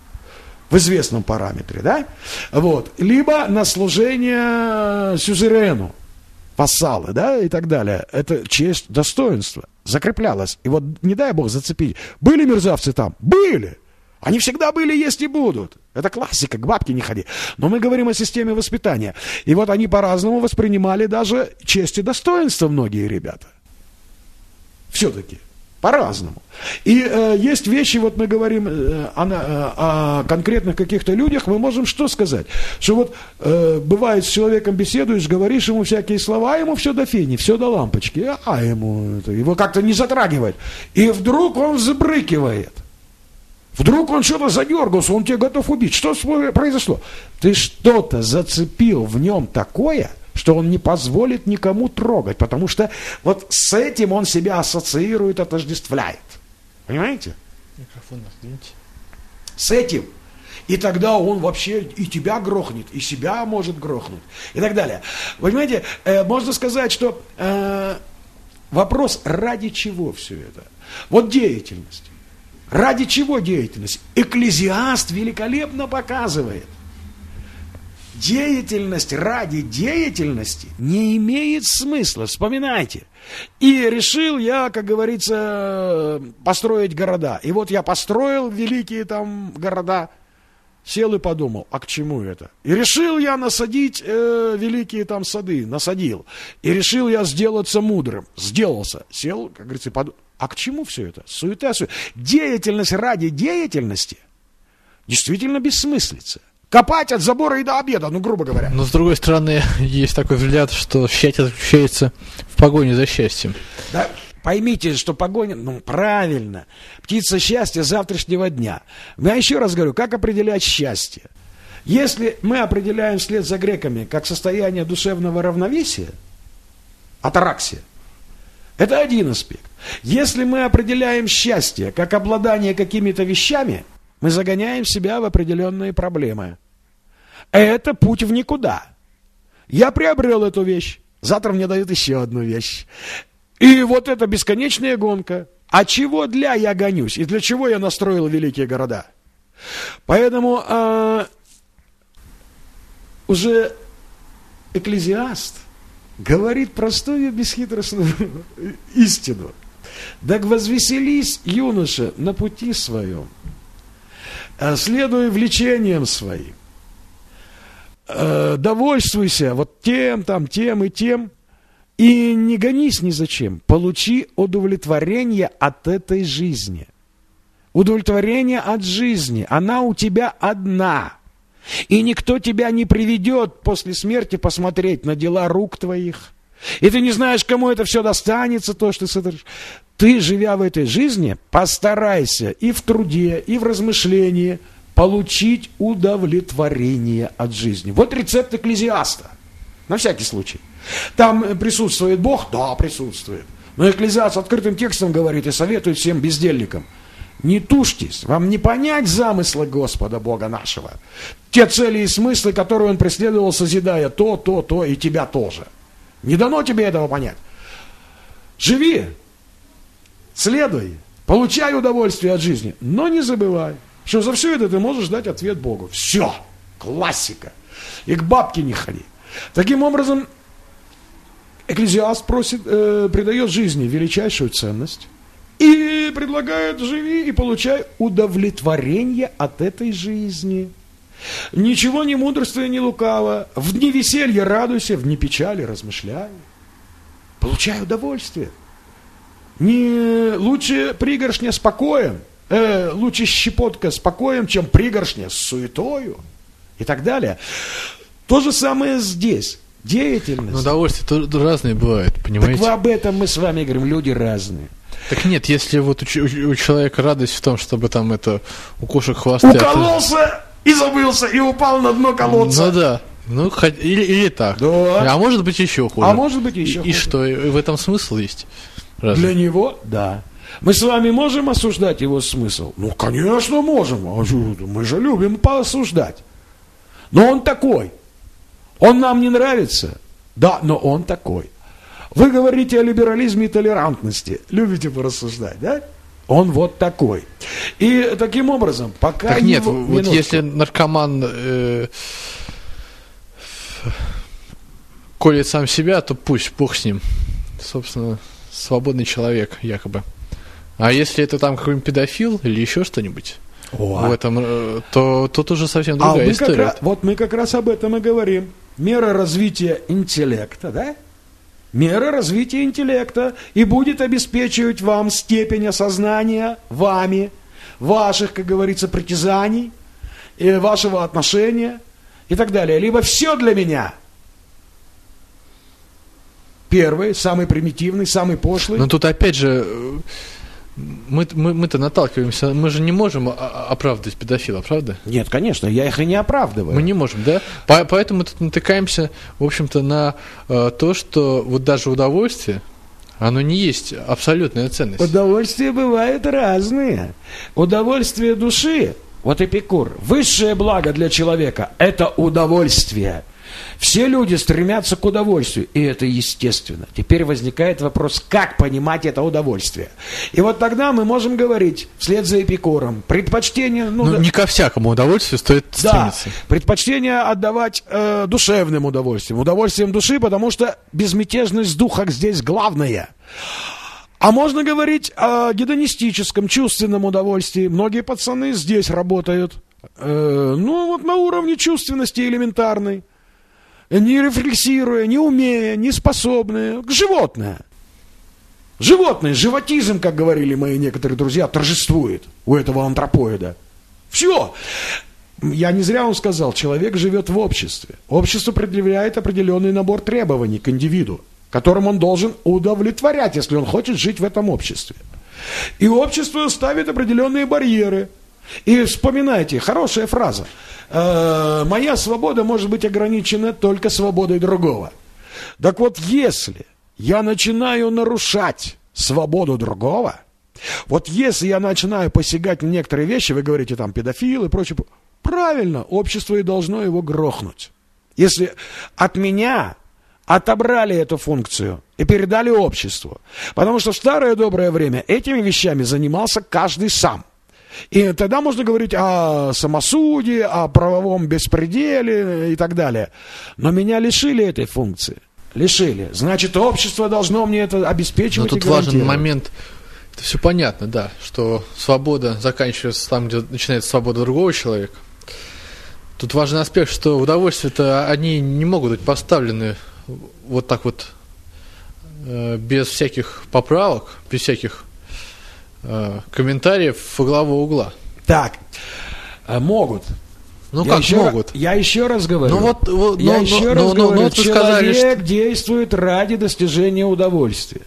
в известном параметре, да? Вот. Либо на служение сюзерену, вассалы, да, и так далее. Это честь, достоинство закреплялось. И вот не дай бог зацепить. Были мерзавцы там? Были. Они всегда были, есть и будут. Это классика, к бабке не ходи. Но мы говорим о системе воспитания. И вот они по-разному воспринимали даже честь и достоинство многие ребята. Все-таки. По-разному. И э, есть вещи, вот мы говорим э, о, на- о конкретных каких-то людях, мы можем что сказать? Что вот э, бывает с человеком беседуешь, говоришь ему всякие слова, а ему все до фени, все до лампочки, а ему это, его как-то не затрагивает. И вдруг он забрыкивает. Вдруг он что-то задергался, он тебя готов убить. Что произошло? Ты что-то зацепил в нем такое, что он не позволит никому трогать, потому что вот с этим он себя ассоциирует, отождествляет. Понимаете? Микрофон отодвиньте. С этим. И тогда он вообще и тебя грохнет, и себя может грохнуть, и так далее. Понимаете, э, можно сказать, что э, вопрос, ради чего все это? Вот деятельность. Ради чего деятельность? Экклезиаст великолепно показывает. Деятельность ради деятельности не имеет смысла, вспоминайте. И решил я, как говорится, построить города. И вот я построил великие там города, сел и подумал, а к чему это? И решил я насадить э, великие там сады, насадил. И решил я сделаться мудрым, сделался. Сел, как говорится, подумал, а к чему все это? Суета, суета. Деятельность ради деятельности действительно бессмыслица. Копать от забора и до обеда, ну, грубо говоря. Но с другой стороны, есть такой взгляд, что счастье заключается в погоне за счастьем. Да, поймите, что погоня, ну, правильно. Птица счастья завтрашнего дня. Я еще раз говорю, как определять счастье? Если мы определяем вслед за греками как состояние душевного равновесия, атараксия, это один аспект. Если мы определяем счастье как обладание какими-то вещами, мы загоняем себя в определенные проблемы. Это путь в никуда. Я приобрел эту вещь, завтра мне дают еще одну вещь. И вот это бесконечная гонка. А чего для я гонюсь? И для чего я настроил великие города? Поэтому а, уже экклезиаст говорит простую бесхитростную истину. Так возвеселись, юноша, на пути своем, а, следуя влечениям своим, э, довольствуйся вот тем, там, тем и тем, и не гонись ни зачем. Получи удовлетворение от этой жизни. Удовлетворение от жизни. Она у тебя одна. И никто тебя не приведет после смерти посмотреть на дела рук твоих. И ты не знаешь, кому это все достанется, то, что ты сотворишь. Ты, живя в этой жизни, постарайся и в труде, и в размышлении получить удовлетворение от жизни. Вот рецепт экклезиаста. На всякий случай. Там э, присутствует Бог? Да, присутствует. Но экклезиаст открытым текстом говорит и советует всем бездельникам. Не тушьтесь, вам не понять замысла Господа Бога нашего. Те цели и смыслы, которые Он преследовал, созидая то, то, то и тебя тоже. Не дано тебе этого понять. Живи, следуй, получай удовольствие от жизни, но не забывай, что за все это ты можешь дать ответ Богу. Все, классика. И к бабке не ходи. Таким образом, Экклезиаст просит, э, придает жизни величайшую ценность и предлагает живи и получай удовлетворение от этой жизни. Ничего не мудрствуя, не лукаво. В дни веселья радуйся, в дни печали размышляй. Получай удовольствие. Не лучше пригоршня спокоем, э, лучше щепотка спокоем, чем пригоршня с суетою и так далее. То же самое здесь. Деятельность. Но удовольствие тоже разные бывают, понимаете? Так об этом мы с вами говорим, люди разные. Так нет, если вот у, у, у человека радость в том, чтобы там это у кошек хвосты... Укололся и забылся, и упал на дно колодца. Ну да. Ну, хоть, или, или так. Да. А может быть еще хуже. А может быть еще и, хуже. И что, и в этом смысл есть? Разве? Для него, да. Мы с вами можем осуждать его смысл? Ну, конечно, можем. А Мы же любим поосуждать. Но он такой. Он нам не нравится. Да, но он такой. Вы говорите о либерализме и толерантности. Любите порассуждать, да? Он вот такой. И таким образом, пока Так нет, его... вот Минутку. если наркоман э, колет сам себя, то пусть, бог с ним. Собственно, свободный человек, якобы. А если это там какой-нибудь педофил или еще что-нибудь, О. в этом, э, то тут уже совсем А другая как история. раз, вот мы как раз об этом и говорим. Мера развития интеллекта, да? Мера развития интеллекта и будет обеспечивать вам степень осознания вами, ваших, как говорится, притязаний, и вашего отношения и так далее. Либо все для меня. Первый, самый примитивный, самый пошлый. Но тут опять же, э, мы, мы, мы-то наталкиваемся, мы же не можем оправдывать педофила, правда? Нет, конечно, я их и не оправдываю. Мы не можем, да? По- поэтому тут натыкаемся, в общем-то, на э, то, что вот даже удовольствие, оно не есть абсолютная ценность. Удовольствия бывают разные. Удовольствие души, вот Эпикур, высшее благо для человека – это удовольствие. Все люди стремятся к удовольствию, и это естественно. Теперь возникает вопрос, как понимать это удовольствие. И вот тогда мы можем говорить, вслед за Эпикуром, предпочтение... Ну, Ну, да- не ко всякому удовольствию стоит да, стремиться. предпочтение отдавать э, душевным удовольствием, удовольствием души, потому что безмятежность духа здесь главное. А можно говорить о гедонистическом, чувственном удовольствии. Многие пацаны здесь работают. Э, ну, вот на уровне чувственности элементарной. Не рефлексируя, не умея, не способные. Животное. Животное, животизм, как говорили мои некоторые друзья, торжествует у этого антропоида. Все. Я не зря вам сказал, человек живет в обществе. Общество предъявляет определенный набор требований к индивиду, которым он должен удовлетворять, если он хочет жить в этом обществе. И общество ставит определенные барьеры. И вспоминайте, хорошая фраза. «Э, Моя свобода может быть ограничена только свободой другого. Так вот, если я начинаю нарушать свободу другого, вот если я начинаю посягать на некоторые вещи, вы говорите там педофил и прочее, правильно, общество и должно его грохнуть. Если от меня отобрали эту функцию и передали обществу. Потому что в старое доброе время этими вещами занимался каждый сам. И тогда можно говорить о самосудии, о правовом беспределе и так далее. Но меня лишили этой функции. Лишили. Значит, общество должно мне это Но обеспечивать тут и важен момент, это все понятно, да, что свобода заканчивается там, где начинается свобода другого человека. Тут важный аспект, что удовольствия-то они не могут быть поставлены вот так вот э, без всяких поправок, без всяких э, комментариев во главу угла. Так, э, могут. Ну Я как еще могут? ра- я еще раз говорю. Ну вот, вот, я ну, еще ну, раз ну, ну, говорю, ну, вот вы сказали, человек действует ради достижения удовольствия.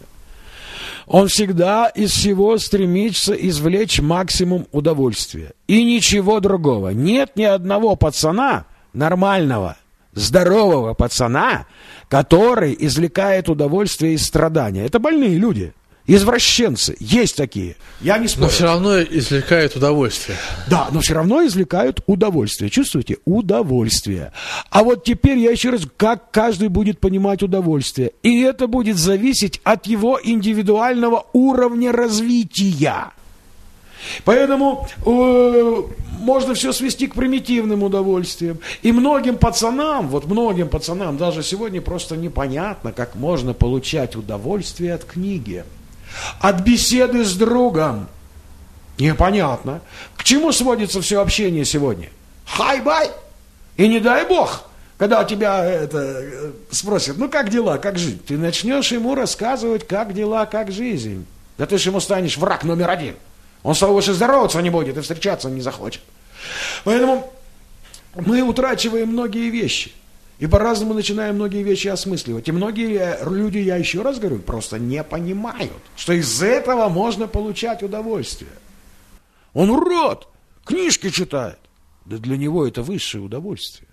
Он всегда из всего стремится извлечь максимум удовольствия. И ничего другого. Нет ни одного пацана нормального, здорового пацана, который извлекает удовольствие из страдания. Это больные люди. Извращенцы. Есть такие. Я не спорю. Но все равно извлекают удовольствие. Да, но все равно извлекают удовольствие. Чувствуете? Удовольствие. А вот теперь я еще раз, как каждый будет понимать удовольствие. И это будет зависеть от его индивидуального уровня развития. Поэтому э, можно все свести к примитивным удовольствиям. И многим пацанам, вот многим пацанам даже сегодня просто непонятно, как можно получать удовольствие от книги. От беседы с другом. Непонятно. К чему сводится все общение сегодня? Hi-bye! И не дай бог, когда тебя это, э, спросят, ну как дела, как жить? Ты начнешь ему рассказывать, как дела, как жизнь. Да ты же ему станешь враг номер один. Он с тобой больше здороваться не будет и встречаться не захочет. Поэтому мы утрачиваем многие вещи. И по-разному начинаем многие вещи осмысливать. И многие люди, я еще раз говорю, просто не понимают, что из этого можно получать удовольствие. Он урод, книжки читает. Да для него это высшее удовольствие.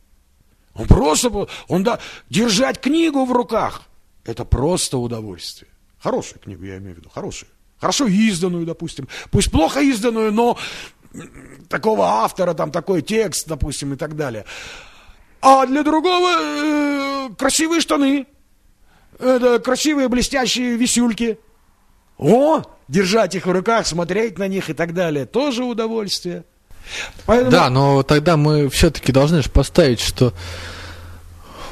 Он просто, он да, держать книгу в руках, это просто удовольствие. Хорошую книгу, я имею в виду, хорошую. Хорошо изданную, допустим. Пусть плохо изданную, но такого автора, там такой текст, допустим, и так далее. А для другого э, красивые штаны, это красивые блестящие висюльки. О, держать их в руках, смотреть на них и так далее, тоже удовольствие. Поэтому... Да, но тогда мы все-таки должны же поставить, что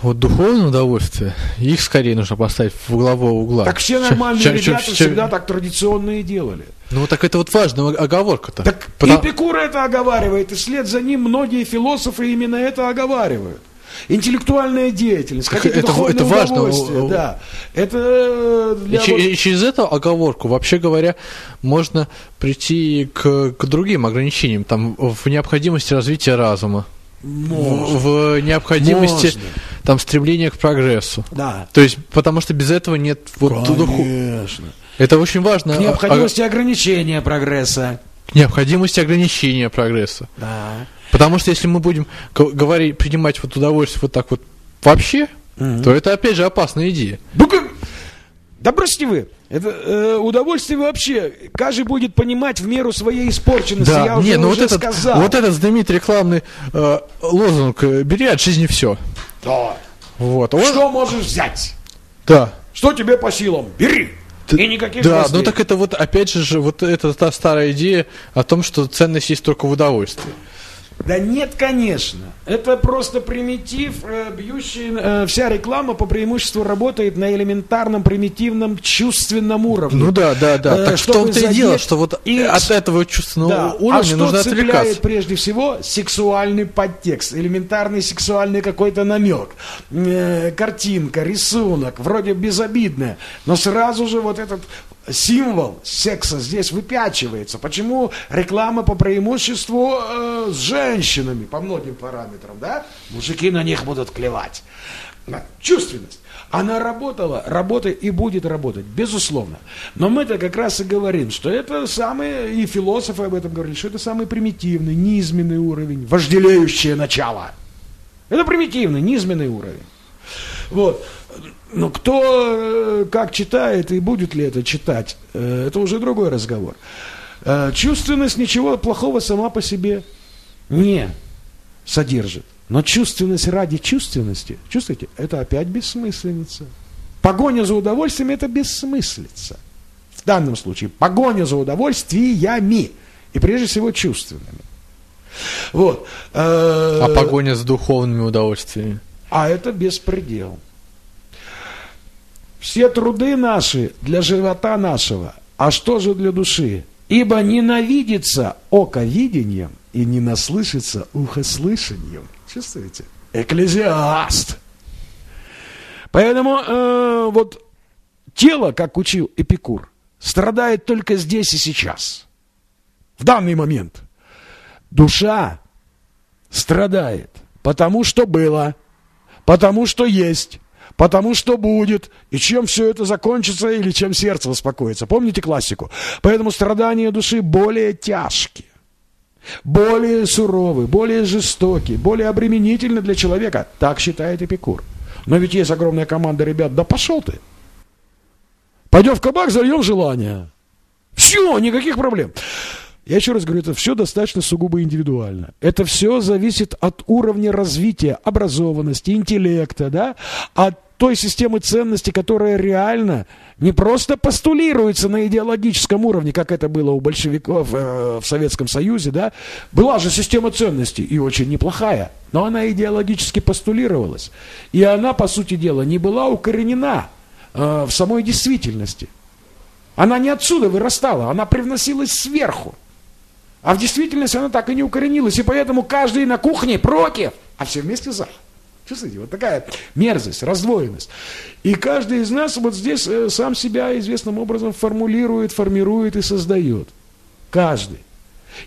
вот духовное удовольствие, их скорее нужно поставить в главу угла. Так все нормальные чем, ребята чем, всегда так традиционные делали. Ну, так это вот важная оговорка-то. Так Потому... Эпикур это оговаривает, и вслед за ним многие философы именно это оговаривают. Интеллектуальная деятельность, какие-то это, это важно. Да. Это э, для и, вот... и через эту оговорку, вообще говоря, можно прийти к, к другим ограничениям, там, в необходимости развития разума. Можно. В, в необходимости Можно. Там стремления к прогрессу. Да. То есть, потому что без этого нет вот Конечно. Это очень важно. К необходимости а, ограничения прогресса. К необходимости ограничения прогресса. Да. Потому что если мы будем говорить, принимать вот удовольствие вот так вот вообще, угу. то это опять же опасная идея. Ну? Да бросьте вы. Это э, удовольствие вообще. Каждый будет понимать в меру своей испорченности. Да, Я уже, не, ну уже вот этот, сказал. Вот этот знаменитый рекламный э, лозунг «Бери от жизни все». Да. Вот. Он... Что можешь взять? Да. Что тебе по силам? Бери. И никаких Да, ну так это вот, опять же, вот это та старая идея о том, что ценность есть только в удовольствии. Да нет, конечно. Это просто примитив, э, бьющий... Э, вся реклама по преимуществу работает на элементарном, примитивном, чувственном уровне. Ну да, да, да. Э, так что в том-то и дело, что вот и... от этого чувственного да. уровня а что нужно цепляет отвлекаться. прежде всего сексуальный подтекст, элементарный сексуальный какой-то намек, э, картинка, рисунок, вроде безобидная, но сразу же вот этот символ секса здесь выпячивается. Почему реклама по преимуществу э, с женщинами по многим параметрам, да? Мужики на них будут клевать. Чувственность. Она работала, работает и будет работать, безусловно. Но мы-то как раз и говорим, что это самый, и философы об этом говорили, что это самый примитивный, низменный уровень, вожделеющее начало. Это примитивный, низменный уровень. Вот. Но кто э, как читает и будет ли это читать, э, это уже другой разговор. Э, чувственность ничего плохого сама по себе не содержит. Но чувственность ради чувственности, чувствуете, это опять бессмысленница. Погоня за удовольствием – это бессмыслица. В данном случае погоня за удовольствиями. И прежде всего чувственными. Вот. А погоня за духовными удовольствиями? А это беспредел. Все труды наши для живота нашего, а что же для души? Ибо ненавидится око видением и не наслышится ухо слышанием. Чувствуете? Экклезиаст. Поэтому э, вот тело, как учил Эпикур, страдает только здесь и сейчас. В данный момент. Душа страдает, потому что было, потому что есть, потому что будет, и чем все это закончится, или чем сердце успокоится. Помните классику? Поэтому страдания души более тяжкие, более суровые, более жестокие, более обременительны для человека. Так считает Эпикур. Но ведь есть огромная команда ребят, да пошел ты. Пойдем в кабак, зальем желание. Все, никаких проблем. Я еще раз говорю, это все достаточно сугубо индивидуально. Это все зависит от уровня развития, образованности, интеллекта, да, от той системы ценностей, которая реально не просто постулируется на идеологическом уровне, как это было у большевиков э, в Советском Союзе, да, была же система ценностей, и очень неплохая, но она идеологически постулировалась. И она, по сути дела, не была укоренена э, в самой действительности. Она не отсюда вырастала, она привносилась сверху. А в действительности она так и не укоренилась, и поэтому каждый на кухне против, а все вместе за. Чувствуете, вот такая мерзость, раздвоенность. И каждый из нас вот здесь э, сам себя известным образом формулирует, формирует и создает. Каждый.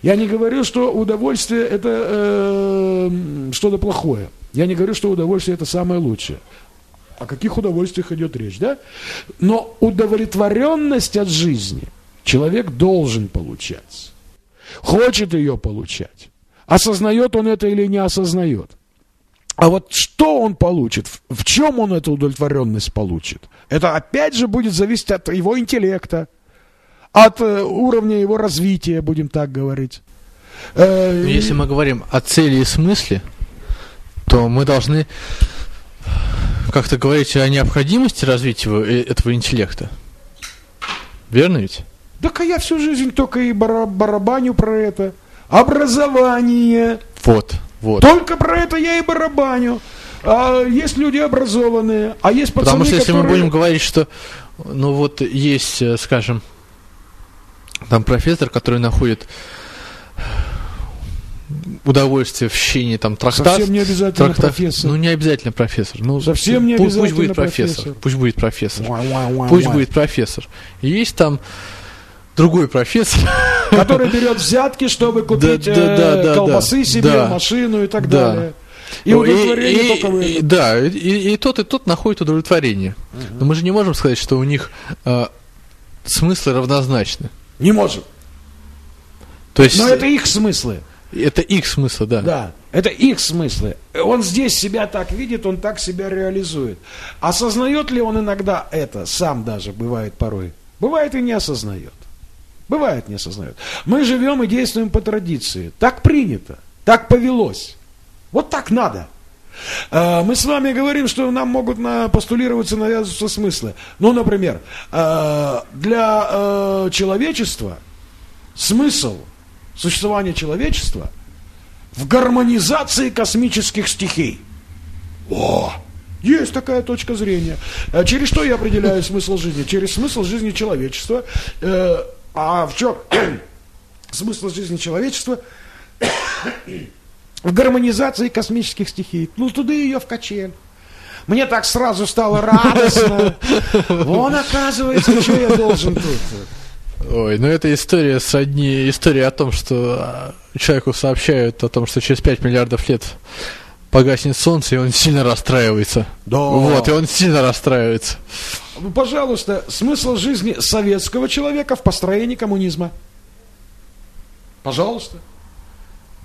Я не говорю, что удовольствие это э, что-то плохое. Я не говорю, что удовольствие это самое лучшее. О каких удовольствиях идет речь, да? Но удовлетворенность от жизни человек должен получать. Хочет ее получать. Осознает он это или не осознает. А вот что он получит, в чем он эту удовлетворенность получит, это опять же будет зависеть от его интеллекта, от э, уровня его развития, будем так говорить. Э, Если мы говорим о цели и смысле, то мы должны как-то говорить о необходимости развития э, этого интеллекта. Верно ведь? Так а я всю жизнь только и барабаню про это. Образование. Вот. Вот. Только про это я и барабаню. А есть люди образованные, а есть пацаны, Потому что если которые... мы будем говорить, что, ну вот есть, э, скажем, там профессор, который находит удовольствие в чтении там трактат. Совсем не обязательно трактат, профессор. Ну не обязательно профессор. Ну, Совсем не обязательно пусть будет профессор. профессор. Пусть будет профессор. Пусть будет профессор. есть там другой профессор. Который берет взятки, чтобы купить да, да, да, э, колбасы да, себе, да, машину и так да. далее. И удовлетворение и, только в этом. Да, и, и тот, и тот находит удовлетворение. Угу. Но мы же не можем сказать, что у них э, смыслы равнозначны. Не можем. То есть, Но это их смыслы. Это их смыслы, да. Да, это их смыслы. Он здесь себя так видит, он так себя реализует. Осознает ли он иногда это, сам даже бывает порой? Бывает и не осознает. Бывает, не осознают. Мы живем и действуем по традиции. Так принято, так повелось. Вот так надо. А, мы с вами говорим, что нам могут постулироваться, навязываться смыслы. Ну, например, а, для а, человечества смысл существования человечества в гармонизации космических стихий. О, есть такая точка зрения. Через что я определяю смысл жизни? Через смысл жизни человечества э, а в чем смысл жизни человечества? в гармонизации космических стихий. Ну, туда ее в качель. Мне так сразу стало радостно. Вон, оказывается, что я должен тут. Ой, ну это история сродни история о том, что а, человеку сообщают о том, что через 5 миллиардов лет погаснет солнце, и он сильно расстраивается. Да. Вот, и он сильно расстраивается. Ну, пожалуйста, смысл жизни советского человека в построении коммунизма. Пожалуйста.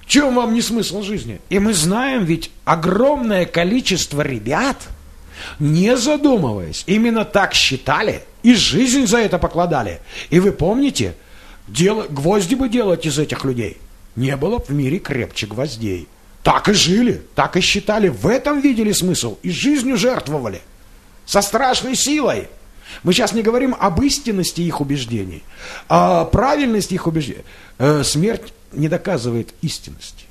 Чем вам не смысл жизни? И мы знаем ведь огромное количество ребят, не задумываясь, именно так считали и жизнь за это покладали. И вы помните, дело, гвозди бы делать из этих людей. Не было в мире крепче гвоздей. Так и жили, так и считали, в этом видели смысл и жизнью жертвовали со страшной силой. Мы сейчас не говорим об истинности их убеждений, а правильности их убеждений. Э, смерть не доказывает истинности.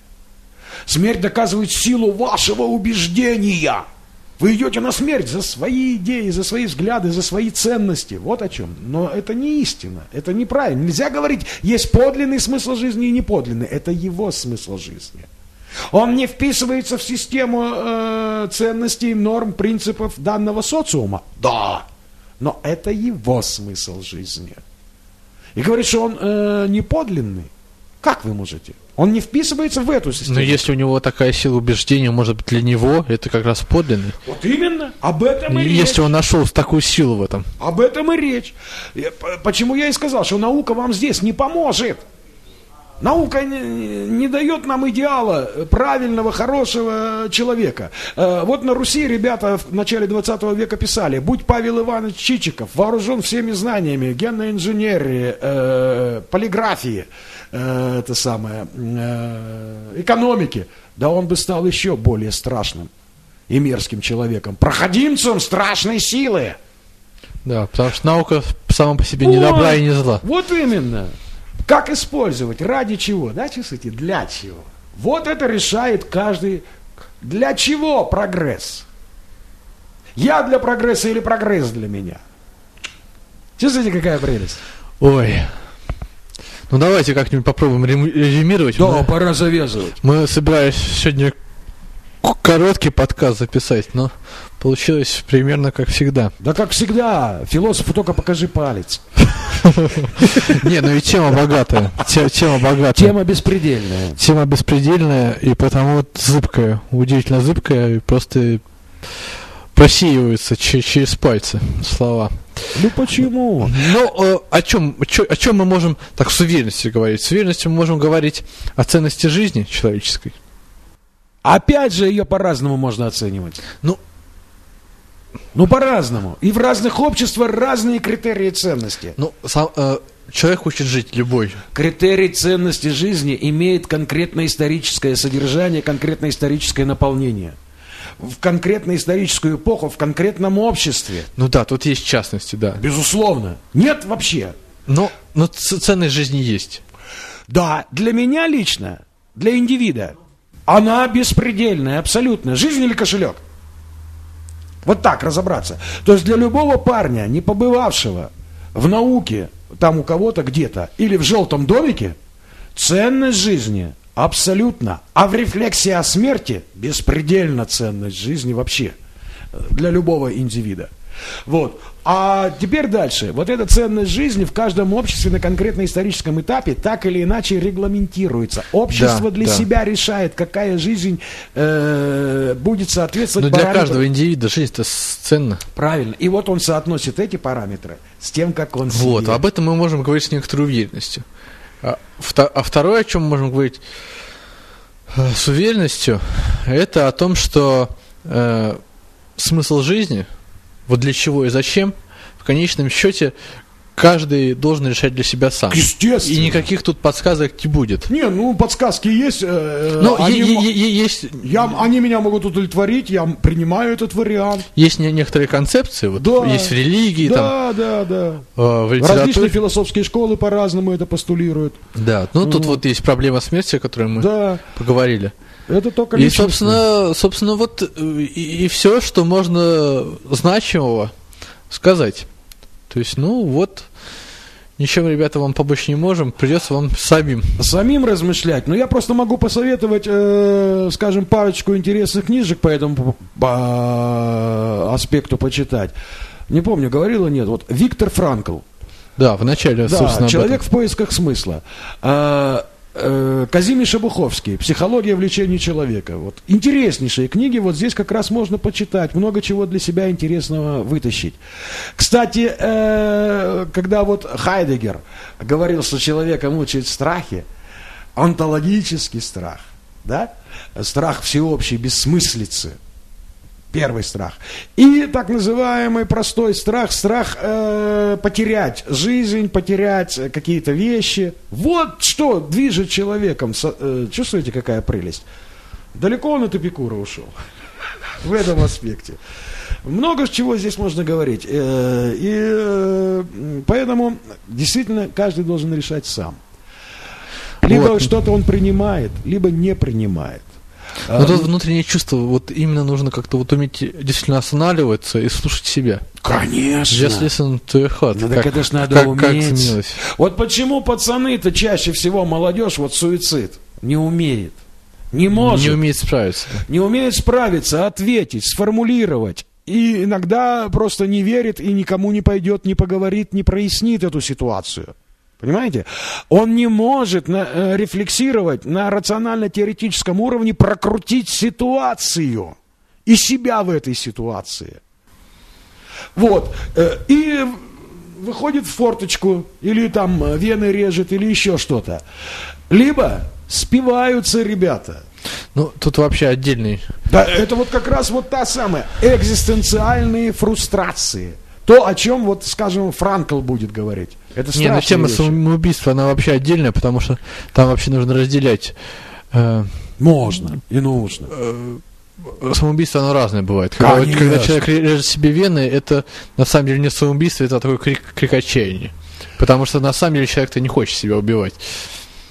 Смерть доказывает силу вашего убеждения. Вы идете на смерть за свои идеи, за свои взгляды, за свои ценности. Вот о чем. Но это не истина, это неправильно. Нельзя говорить, есть подлинный смысл жизни и неподлинный. Это его смысл жизни. Он не вписывается в систему э, ценностей, норм, принципов данного социума. Да, но это его смысл жизни. И говорит, что он э, не подлинный. Как вы можете? Он не вписывается в эту систему. Но если у него такая сила убеждения, может быть, для него это как раз подлинный. Вот именно. Об этом и, и речь. Если он нашел такую силу в этом. Об этом и речь. Почему я и сказал, что наука вам здесь не поможет. Наука не, не дает нам идеала правильного, хорошего человека. Э, вот на Руси ребята в начале 20 века писали, будь Павел Иванович Чичиков, вооружен всеми знаниями, генной инженерии, э, полиграфии, э, это самое, э, экономики, да он бы стал еще более страшным и мерзким человеком, проходимцем страшной силы. Да, потому что наука сама по себе не добра и не зла. Вот именно. Как использовать, ради чего, да, чувствуете, для чего. Вот это решает каждый, для чего прогресс. Я для прогресса или прогресс для меня. Чувствуете, какая прелесть? Ой. Ну давайте как-нибудь попробуем резюмировать. Да, мы, пора завязывать. Мы собирались сегодня короткий подкаст записать, но получилось примерно как всегда. Да как всегда, философу только покажи палец. Не, ну и тема богатая. Тема богатая. Тема беспредельная. Тема беспредельная и потому зыбкая, удивительно зыбкая, и просто просеиваются через пальцы слова. Ну почему? Ну, э, о чем, о чем мы можем так с уверенностью говорить? С уверенностью мы можем говорить о ценности жизни человеческой. Опять же, ее по-разному можно оценивать. Ну, ну, по-разному. И в разных обществах разные критерии ценности. Ну, сам, э, человек хочет жить любой. Критерий ценности жизни имеет конкретное историческое содержание, конкретное историческое наполнение. В конкретную историческую эпоху, в конкретном обществе. Ну да, тут есть частности, да. Безусловно. Нет вообще. Но, но ценность жизни есть. Да, для меня лично, для индивида, она беспредельная, абсолютно. Жизнь или кошелек? Вот так разобраться. То есть для любого парня, не побывавшего в науке, там у кого-то где-то, или в желтом домике, ценность жизни абсолютно. А в рефлексии о смерти беспредельно ценность жизни вообще для любого индивида. Вот. А теперь дальше. Вот эта ценность жизни в каждом обществе на конкретно историческом этапе так или иначе регламентируется. Общество да, для да. себя решает, какая жизнь э, будет соответствовать Но для каждого индивида жизнь это ценна. Правильно. И вот он соотносит эти параметры с тем, как он Вот, себе. об этом мы можем говорить с некоторой уверенностью. А, а второе, о чем мы можем говорить э, с уверенностью, это о том, что э, смысл жизни – вот для чего и зачем, в конечном счете каждый должен решать для себя сам. Естественно. И никаких тут подсказок не будет. Не, ну подсказки есть. Э, ну, они, есть. Я, они меня могут удовлетворить, я принимаю этот вариант. Есть не, некоторые концепции, вот да, есть в религии, да, там, да, да. Э, в литературе. Различные философские школы по-разному это постулируют. Да, ну, ну тут вот есть проблема смерти, о которой мы да. поговорили. Это только И, собственно, собственно, вот э, и, и все, что можно значимого сказать. То есть, ну вот, ничем, ребята, вам помочь не можем, придется вам самим. Самим размышлять. Но я просто могу посоветовать, э, скажем, парочку интересных книжек по этому по аспекту почитать. Не помню, говорил или нет. Вот Виктор Франкл. Да, в начале, да, собственно, человек в поисках смысла. Э, Казимий Шабуховский «Психология влечения человека». Вот. Интереснейшие книги, вот здесь как раз можно почитать, много чего для себя интересного вытащить. Кстати, э, когда вот Хайдегер говорил, что человека мучает страхи, онтологический страх, да? страх всеобщей бессмыслицы – Первый страх. И так называемый простой страх, страх э, потерять жизнь, потерять какие-то вещи. Вот что движет человеком. Э, чувствуете, какая прелесть? Далеко он от Эпикура ушел в этом аспекте. Много чего здесь можно говорить. Э, и э, поэтому действительно каждый должен решать сам. Либо вот. что-то он принимает, либо не принимает. Но тут внутреннее чувство, вот именно нужно как-то вот уметь действительно останавливаться и слушать себя. Конечно. Just listen to your heart. Ну, так как, это ж надо как, уметь. Как вот почему пацаны-то чаще всего молодежь, вот суицид, не умеет. Не может. Не умеет справиться. Не умеет справиться, ответить, сформулировать. И иногда просто не верит и никому не пойдет, не поговорит, не прояснит эту ситуацию. Понимаете? Он не может на, э, рефлексировать на рационально-теоретическом уровне, прокрутить ситуацию и себя в этой ситуации. Вот. Э, и выходит в форточку, или там э, вены режет, или еще что-то. Либо спиваются ребята. Ну, тут вообще отдельный. Да, это вот как раз вот та самая экзистенциальные фрустрации. То, о чем, вот, скажем, Франкл будет говорить. Это Не, ну тема вещи. самоубийства, она вообще отдельная, потому что там вообще нужно разделять. э, Можно и нужно. самоубийство, оно разное бывает. Когда, Конечно. когда человек режет себе вены, это на самом деле не самоубийство, это такой крик, крик отчаяния. Потому что на самом деле человек-то не хочет себя убивать.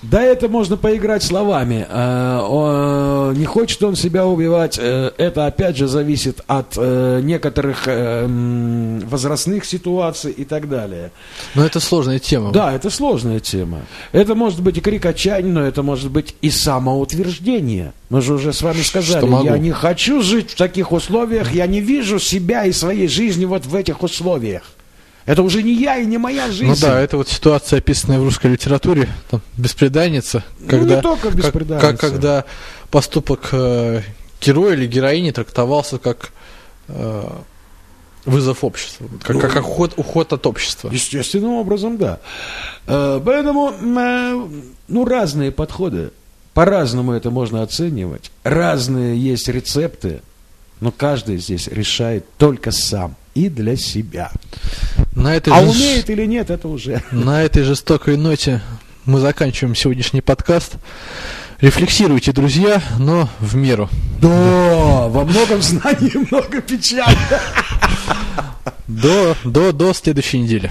Да, это можно поиграть словами. Э, Не хочет он себя убивать. э, Это опять же зависит от э, некоторых возрастных ситуаций и так далее. Но это сложная тема. Да, это сложная тема. Это может быть и крик отчаяния, но это может быть и самоутверждение. Мы же уже с вами сказали, я не хочу жить в таких условиях, я не вижу себя и своей жизни вот в этих условиях. Это уже не я и не моя жизнь. Ну да, это вот ситуация, описанная в русской литературе, там, беспреданница, когда, Ну, не только как- бесприданница. как- когда поступок э, героя или героини трактовался как э, вызов обществу, как, Ну, как уход, уход от общества. Естественным образом, да. Э, Поэтому, э, ну, разные подходы. По-разному это можно оценивать. Разные есть рецепты, но каждый здесь решает только сам и для себя. На этой, А же- умеет или нет, это уже. на этой жестокой ноте мы заканчиваем сегодняшний подкаст. Рефлексируйте, друзья, но в меру. Да, во многом знании много печали. До, до, до следующей недели.